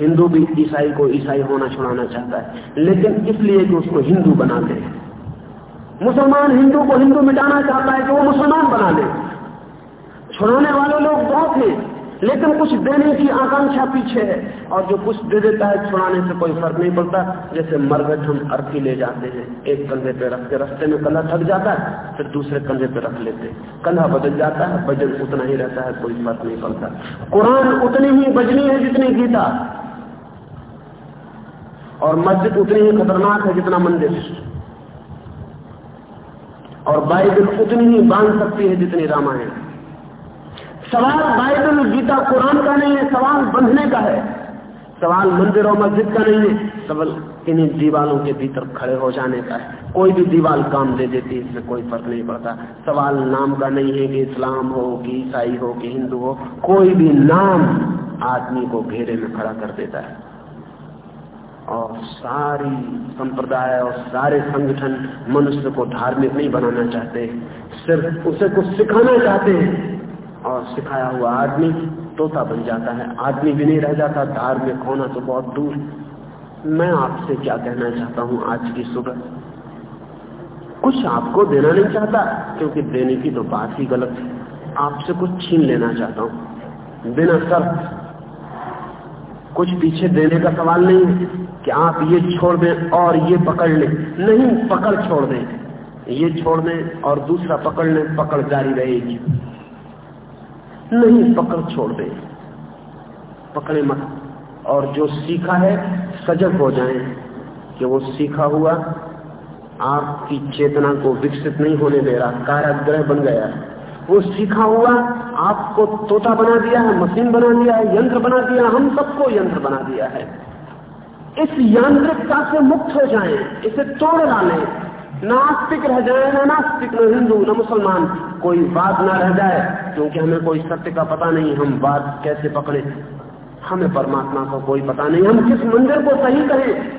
S1: हिंदू भी ईसाई को ईसाई होना छुड़ाना चाहता है। लेकिन इसलिए कि उसको हिंदू बनाते हैं। मुसलमान हिंदू को हिंदू मिटाना चाहता है कि वो मुसलमान बना ले। छुड़ाने वाले लोग बहुत हैं। लेकिन कुछ देने की आकांक्षा पीछे है। और जो कुछ दे देता है, छुड़ाने से कोई फ़र्क नहीं पड़ता। जैसे मरगट हम अर्थी ले जाते हैं। एक कंधे पे रख के रस्ते में कंधा थक जाता है, फिर दूसरे कंधे पे रख लेते कंधा बदल जाता है, वज़न उतना ही रहता है, कोई फ़र्क नहीं पड़ता। कुरान उतनी ही बजनी है जितनी गीता। और मस्जिद उतनी ही खतरनाक है जितना मंदिर। और बाइबल उतनी ही बाँध सकती है जितनी रामायण। सवाल बाइबल गीता कुरान का नहीं है, सवाल बंधने का है। सवाल मंदिर और मस्जिद का नहीं है, सवाल इन्हीं दीवालों के भीतर खड़े हो जाने का है। कोई भी दीवाल काम दे देती है, इससे कोई फ़र्क नहीं पड़ता। सवाल नाम का नहीं है कि इस्लाम हो कि ईसाई हो कि हिंदू हो, कोई भी नाम आदमी को घेरे में खड़ा कर देता है। और सारी संप्रदाय और सारे संगठन मनुष्य को धार्मिक नहीं बनाना चाहते, सिर्फ़ उसे कुछ सिखाना चाहते हैं। और सिखाया हुआ आदमी तोता बन जाता है। आदमी भी नहीं रह जाता धार्मिक होना तो बहुत दूर। मैं आपसे क्या कहना चाहता हूँ आज की सुबह? कुछ आपको देना नहीं चाहता, क्योंकि देने की तो बात ही गलत है। आपसे कुछ छीन लेना चाहता हूँ। बिना शर्त। कुछ पीछे देने का सवाल नहीं है कि आप ये छोड़ दें और ये पकड़ लें। नहीं, पकड़ छोड़ दें। ये छोड़ दें और दूसरा पकड़ लें, पकड़ जारी रहेगी। नहीं पकड़ छोड़ दे। पकड़े मत। और जो सीखा है सजग हो जाए कि वो सीखा हुआ आपकी चेतना को विकसित नहीं होने दे रहा काराग्रह बन गया है। वो सीखा हुआ आपको तोता बना दिया है मशीन बना दिया है यंत्र बना दिया हम सबको यंत्र बना दिया है। इस यांत्रिकता से मुक्त हो जाएँ, इसे तोड़ डालें न आस्तिक रह जाए ना नास्तिक न हिंदू न मुसलमान, कोई बात ना रह जाए, क्योंकि हमें कोई सत्य का पता नहीं, हम बात कैसे पकड़े? हमें परमात्मा का कोई पता नहीं, हम किस मंदिर को सही करें?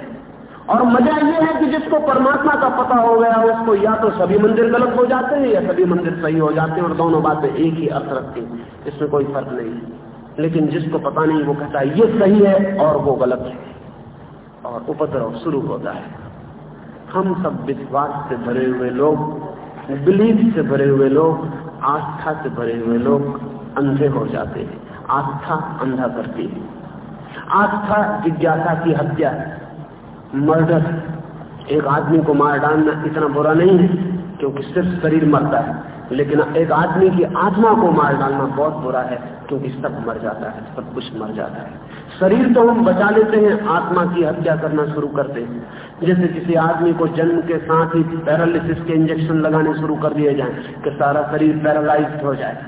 S1: और मज़ा यह है कि जिसको परमात्मा का पता हो गया, उसको या तो सभी मंदिर गलत हो जाते हैं, या सभी मंदिर सही हो जाते हैं, और दोनों बातें एक ही अर्थ रखती इसमें कोई फ़र्क नहीं। लेकिन जिसको पता नहीं, वो कहता है, ये सही है और वो गलत है। और उपद्रव शुरू होता है। हम सब विश्वास से भरे हुए लोग बिलीफ से भरे हुए लोग, आस्था से भरे हुए लोग अंधे हो जाते हैं। आस्था अंधा करती है। आस्था जिज्ञासा की हत्या, मर्डर। एक आदमी को मार डालना इतना बुरा नहीं है, क्योंकि सिर्फ़ शरीर मरता है। लेकिन एक आदमी की आत्मा को मार डालना बहुत बुरा है, क्योंकि सब मर जाता है, सब कुछ मर जाता है। शरीर तो हम बचा लेते हैं, आत्मा की हत्या करना शुरू करते हैं। जैसे किसी आदमी को जन्म के साथ ही पैरालिसिस के इंजेक्शन लगाने शुरू कर दिए जाए, कि सारा शरीर पैरालाइज हो जाए।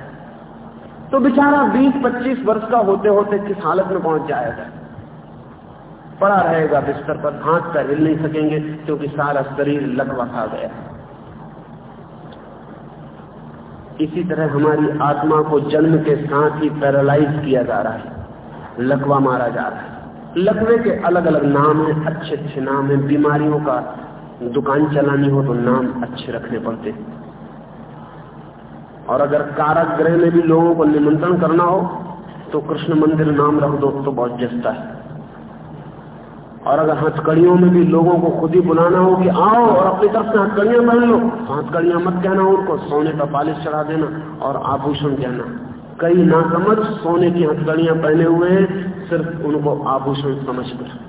S1: तो बेचारा 20-25 वर्ष का होते होते किस हालत में पहुँच जाएगा? पड़ा रहेगा बिस्तर पर, हाथ पैर हिल नहीं सकेंगे, क्योंकि सारा शरीर लकवा खा गया। इसी तरह हमारी आत्मा को जन्म के साथ ही पैरालाइज किया जा रहा है, लकवा मारा जा रहा है। लकवे के अलग अलग नाम हैं अच्छे अच्छे नाम हैं। बीमारियों का दुकान चलानी हो तो नाम अच्छे रखने पड़ते और अगर कारक ग्रह में भी लोगों को निमंत्रण करना हो तो कृष्ण मंदिर नाम रख दो तो बहुत जस्ता है। और अगर हथकड़ियों में भी लोगों को खुद ही बुलाना हो कि आओ और अपनी तरफ़ से हथकड़ियाँ पहन लो, हथकड़ियाँ मत कहना उनको, सोने का पालिश चढ़ा देना और आभूषण कहना कई ना समझ सोने की हथकड़ियाँ पहने हुए हैं सिर्फ़ उनको आभूषण समझ कर।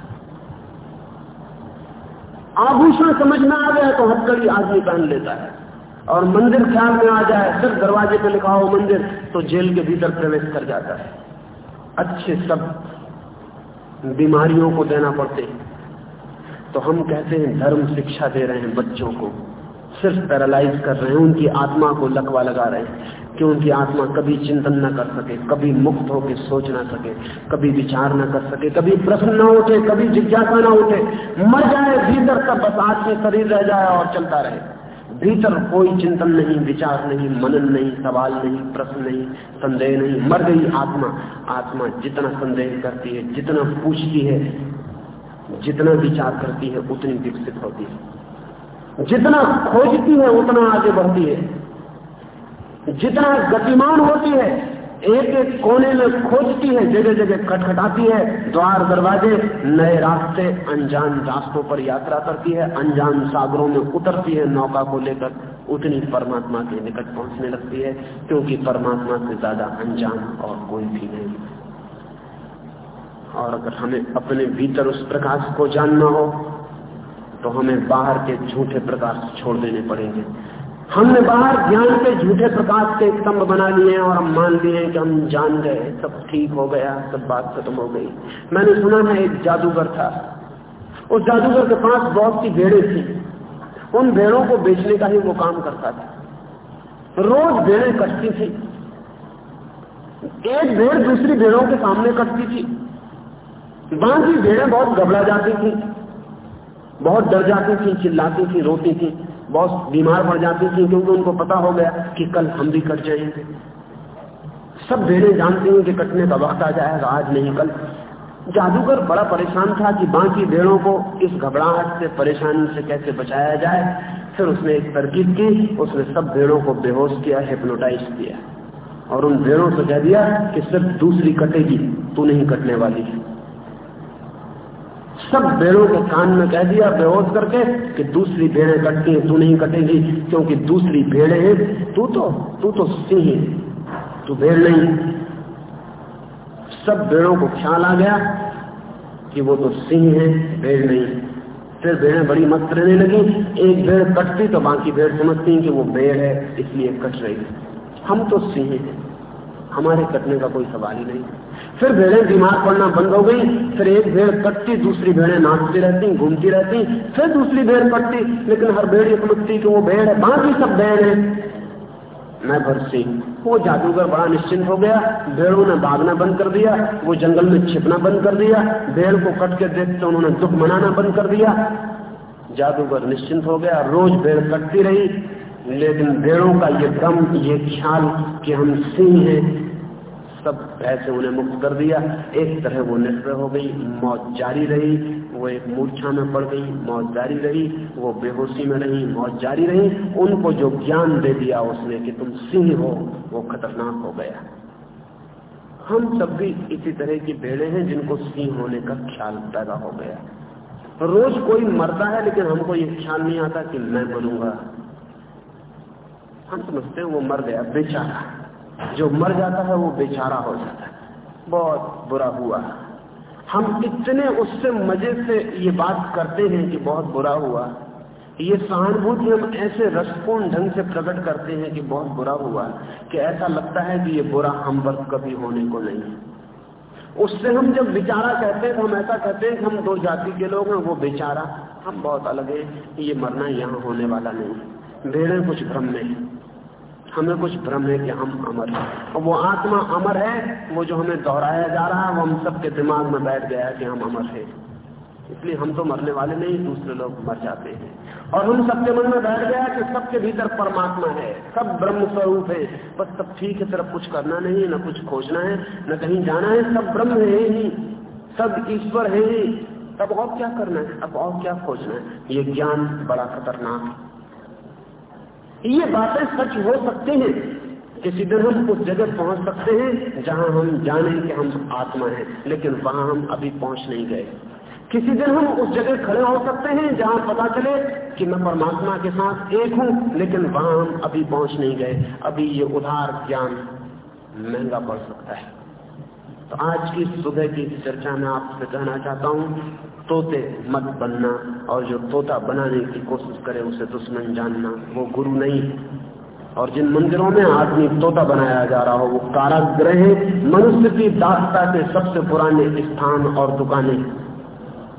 S1: आभूषण समझ में आ गया तो हथकड़ी आदमी पहन लेता है। और मंदिर ख्याल में आ जाए, सिर्फ़ दरवाजे पे लिखा हो मंदिर तो जेल के भीतर प्रवेश कर जाता है। अच्छे सब बीमारियों को देना पड़ते तो हम कहते हैं, धर्म शिक्षा दे रहे हैं बच्चों को। सिर्फ़ पैरालाइज कर रहे हैं, उनकी आत्मा को लकवा लगा रहे हैं। कि उनकी आत्मा कभी चिंतन न कर सके, कभी मुक्त होकर सोच ना सके, कभी विचार न कर सके, कभी प्रश्न न उठे, कभी जिज्ञासा न उठे, मर जाए, भीतर तब बस से शरीर रह जाए और चलता रहे। भीतर कोई चिंतन नहीं, विचार नहीं, मनन नहीं, सवाल नहीं, प्रश्न नहीं, संदेह नहीं, मर गई आत्मा। आत्मा जितना संदेह करती है, जितना पूछती है, जितना विचार करती है, उतनी विकसित होती है। जितना खोजती है, उतना आगे बढ़ती है। जितना गतिमान होती है एक एक कोने में खोजती है जगह जगह खटखटाती है, द्वार दरवाजे नए रास्ते, अनजान रास्तों पर यात्रा करती है, अनजान सागरों में उतरती है, नौका को लेकर उतनी परमात्मा के निकट पहुँचने लगती है, क्योंकि परमात्मा से ज़्यादा अनजान और कोई भी नहीं। और अगर हमें अपने भीतर उस प्रकाश को जानना हो तो हमें बाहर के झूठे प्रकाश छोड़ देने पड़ेंगे। हमने बाहर ज्ञान के झूठे प्रकाश के स्तंभ बना लिए और हम मान लिए हैं कि हम जान गए सब ठीक हो गया, सब बात खत्म हो गई। मैंने सुना है एक जादूगर था। उस जादूगर के पास बहुत सी भेड़े थी। उन भेड़ों को बेचने का ही वो काम करता था। रोज भेड़ें कटती थी। एक भेड़ दूसरी भेड़ों के सामने कटती थी। बाकी भेड़ें बहुत घबरा जाती थी, बहुत डर जाती थी, चिल्लाती थी, रोती थी। बहुत बीमार पड़ जाती थी क्योंकि उनको पता हो गया कि कल हम भी कट जाएँगे। सब भेड़े जानते हैं कि कटने का वक्त आ जाएगा, आज नहीं, कल। जादूगर बड़ा परेशान था कि बाकी भेड़ों को इस घबराहट से, परेशानी से कैसे बचाया जाए। फिर उसने एक तरकीब की, उसने सब भेड़ों को बेहोश किया हिप्नोटाइज किया। और उन भेड़ों से कह दिया कि सिर्फ़ दूसरी कटेगी, तू नहीं कटने वाली है। सब भेड़ों के कान में कह दिया, बेहोश करके कि दूसरी भेड़ें कटती हैं, तू नहीं कटेगी, क्योंकि दूसरी भेड़े हैं। तू तो तू तो सिंह तू भेड़ नहीं। सब भेड़ों को ख्याल आ गया कि वो तो सिंह है, भेड़ नहीं। फिर भेड़ें बड़ी मस्त रहने लगी। एक भेड़ कटती तो बाकी भेड़ समझती कि वो भेड़ है, इसलिए कट रही। हम तो सिंह हैं। हमारे कटने का कोई सवाल ही नहीं। फिर भेड़ें बीमार पड़ना बंद हो गई, फिर एक भेड़ कटती, दूसरी भेड़ें नाचती रहती, घूमती रहती, फिर दूसरी भेड़ कटती, लेकिन हर भेड़ समझती कि वो भेड़ है, बाकी सब भेड़ है। मैं भर सिंह वो जादूगर बड़ा निश्चिंत हो गया, भेड़ों ने भागना बंद कर दिया, वो जंगल में छिपना बंद कर दिया, भेड़ को कट के देखते उन्होंने दुख मनाना बंद कर दिया। जादूगर निश्चिंत हो गया, रोज भेड़ कटती रही लेकिन भेड़ों का ये भ्रम ये ख्याल कि हम सिंह हैं, सब ऐसे उन्हें मुक्त कर दिया। एक तरह वो निर्भय हो गई, मौत जारी रही, वो एक मूर्छा में पड़ गई, मौत जारी रही, वो बेहोशी में रही, मौत जारी रही। उनको जो ज्ञान दे दिया उसने कि तुम सिंह हो, वो खतरनाक हो गया। हम सब भी इसी तरह की भेड़े हैं जिनको सिंह होने का ख्याल पैदा हो गया। रोज कोई मरता है, लेकिन हमको ये ख्याल नहीं आता कि मैं बनूँगा हम समझते हैं वो मर गया बेचारा। जो मर जाता है वो बेचारा हो जाता है। बहुत बुरा हुआ। हम इतने उससे मज़े से ये बात करते हैं कि बहुत बुरा हुआ। ये सहानुभूति हम ऐसे रसपूर्ण ढंग से प्रकट करते हैं कि बहुत बुरा हुआ कि ऐसा लगता है कि ये बुरा हम पर कभी होने को नहीं उससे हम जब बेचारा कहते हैं तो हम ऐसा कहते हैं कि हम दो जाति के लोग हैं, वो बेचारा। हम बहुत अलग है ये मरना यहाँ होने वाला नहीं भेड़े कुछ भ्रम में हमें कुछ भ्रम है कि हम अमर हैं। और वो आत्मा अमर है, वो जो हमें दोहराया जा रहा है, वो हम सबके दिमाग में बैठ गया है कि हम अमर हैं। इसलिए हम तो मरने वाले नहीं, दूसरे लोग मर जाते हैं। और हम सबके मन में बैठ गया कि सबके भीतर परमात्मा है, सब ब्रह्म स्वरूप है। बस सब ठीक है, सिर्फ़ कुछ करना नहीं है न कुछ खोजना है, न कहीं जाना है। सब ब्रह्म है ही, सब ईश्वर है ही। तब और क्या करना है? अब और क्या खोजना है? ये ज्ञान बड़ा खतरनाक है। ये बातें सच हो सकती हैं किसी दिन हम उस जगह पहुँच सकते हैं जहाँ हम जाने कि हम आत्मा हैं, लेकिन वहाँ हम अभी पहुँच नहीं गए। किसी दिन हम उस जगह खड़े हो सकते हैं जहाँ पता चले कि मैं परमात्मा के साथ एक हूँ, लेकिन वहाँ हम अभी पहुँच नहीं गए। अभी ये उधार ज्ञान महँगा पड़ सकता है। तो आज की सुबह की चर्चा में आपसे कहना चाहता हूँ, तोते मत बनना, और जो तोता बनाने की कोशिश करे उसे दुश्मन जानना, वो गुरु नहीं। और जिन मंदिरों में आदमी तोता बनाया जा रहा हो, वो कारागृह मनुष्य की दास्ता के सबसे पुराने स्थान और दुकानें।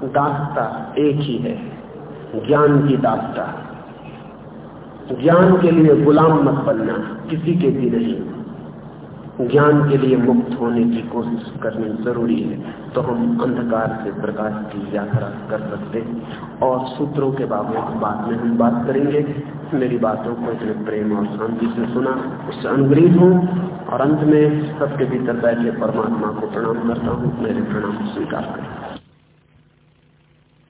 S1: दास्ता एक ही है, ज्ञान की दास्ता। ज्ञान के लिए गुलाम मत बनना, किसी के भी नहीं। ज्ञान के लिए मुक्त होने की कोशिश करनी ज़रूरी है तो हम अंधकार से प्रकाश की यात्रा कर सकते हैं। और सूत्रों के बाबत बाद में हम बात करेंगे। मेरी बातों को इतने प्रेम और शांति से सुना, उससे अनुग्रीत हूँ और अंत में सबके भीतर बैठे परमात्मा को प्रणाम करता हूँ। मेरे प्रणाम स्वीकार करें।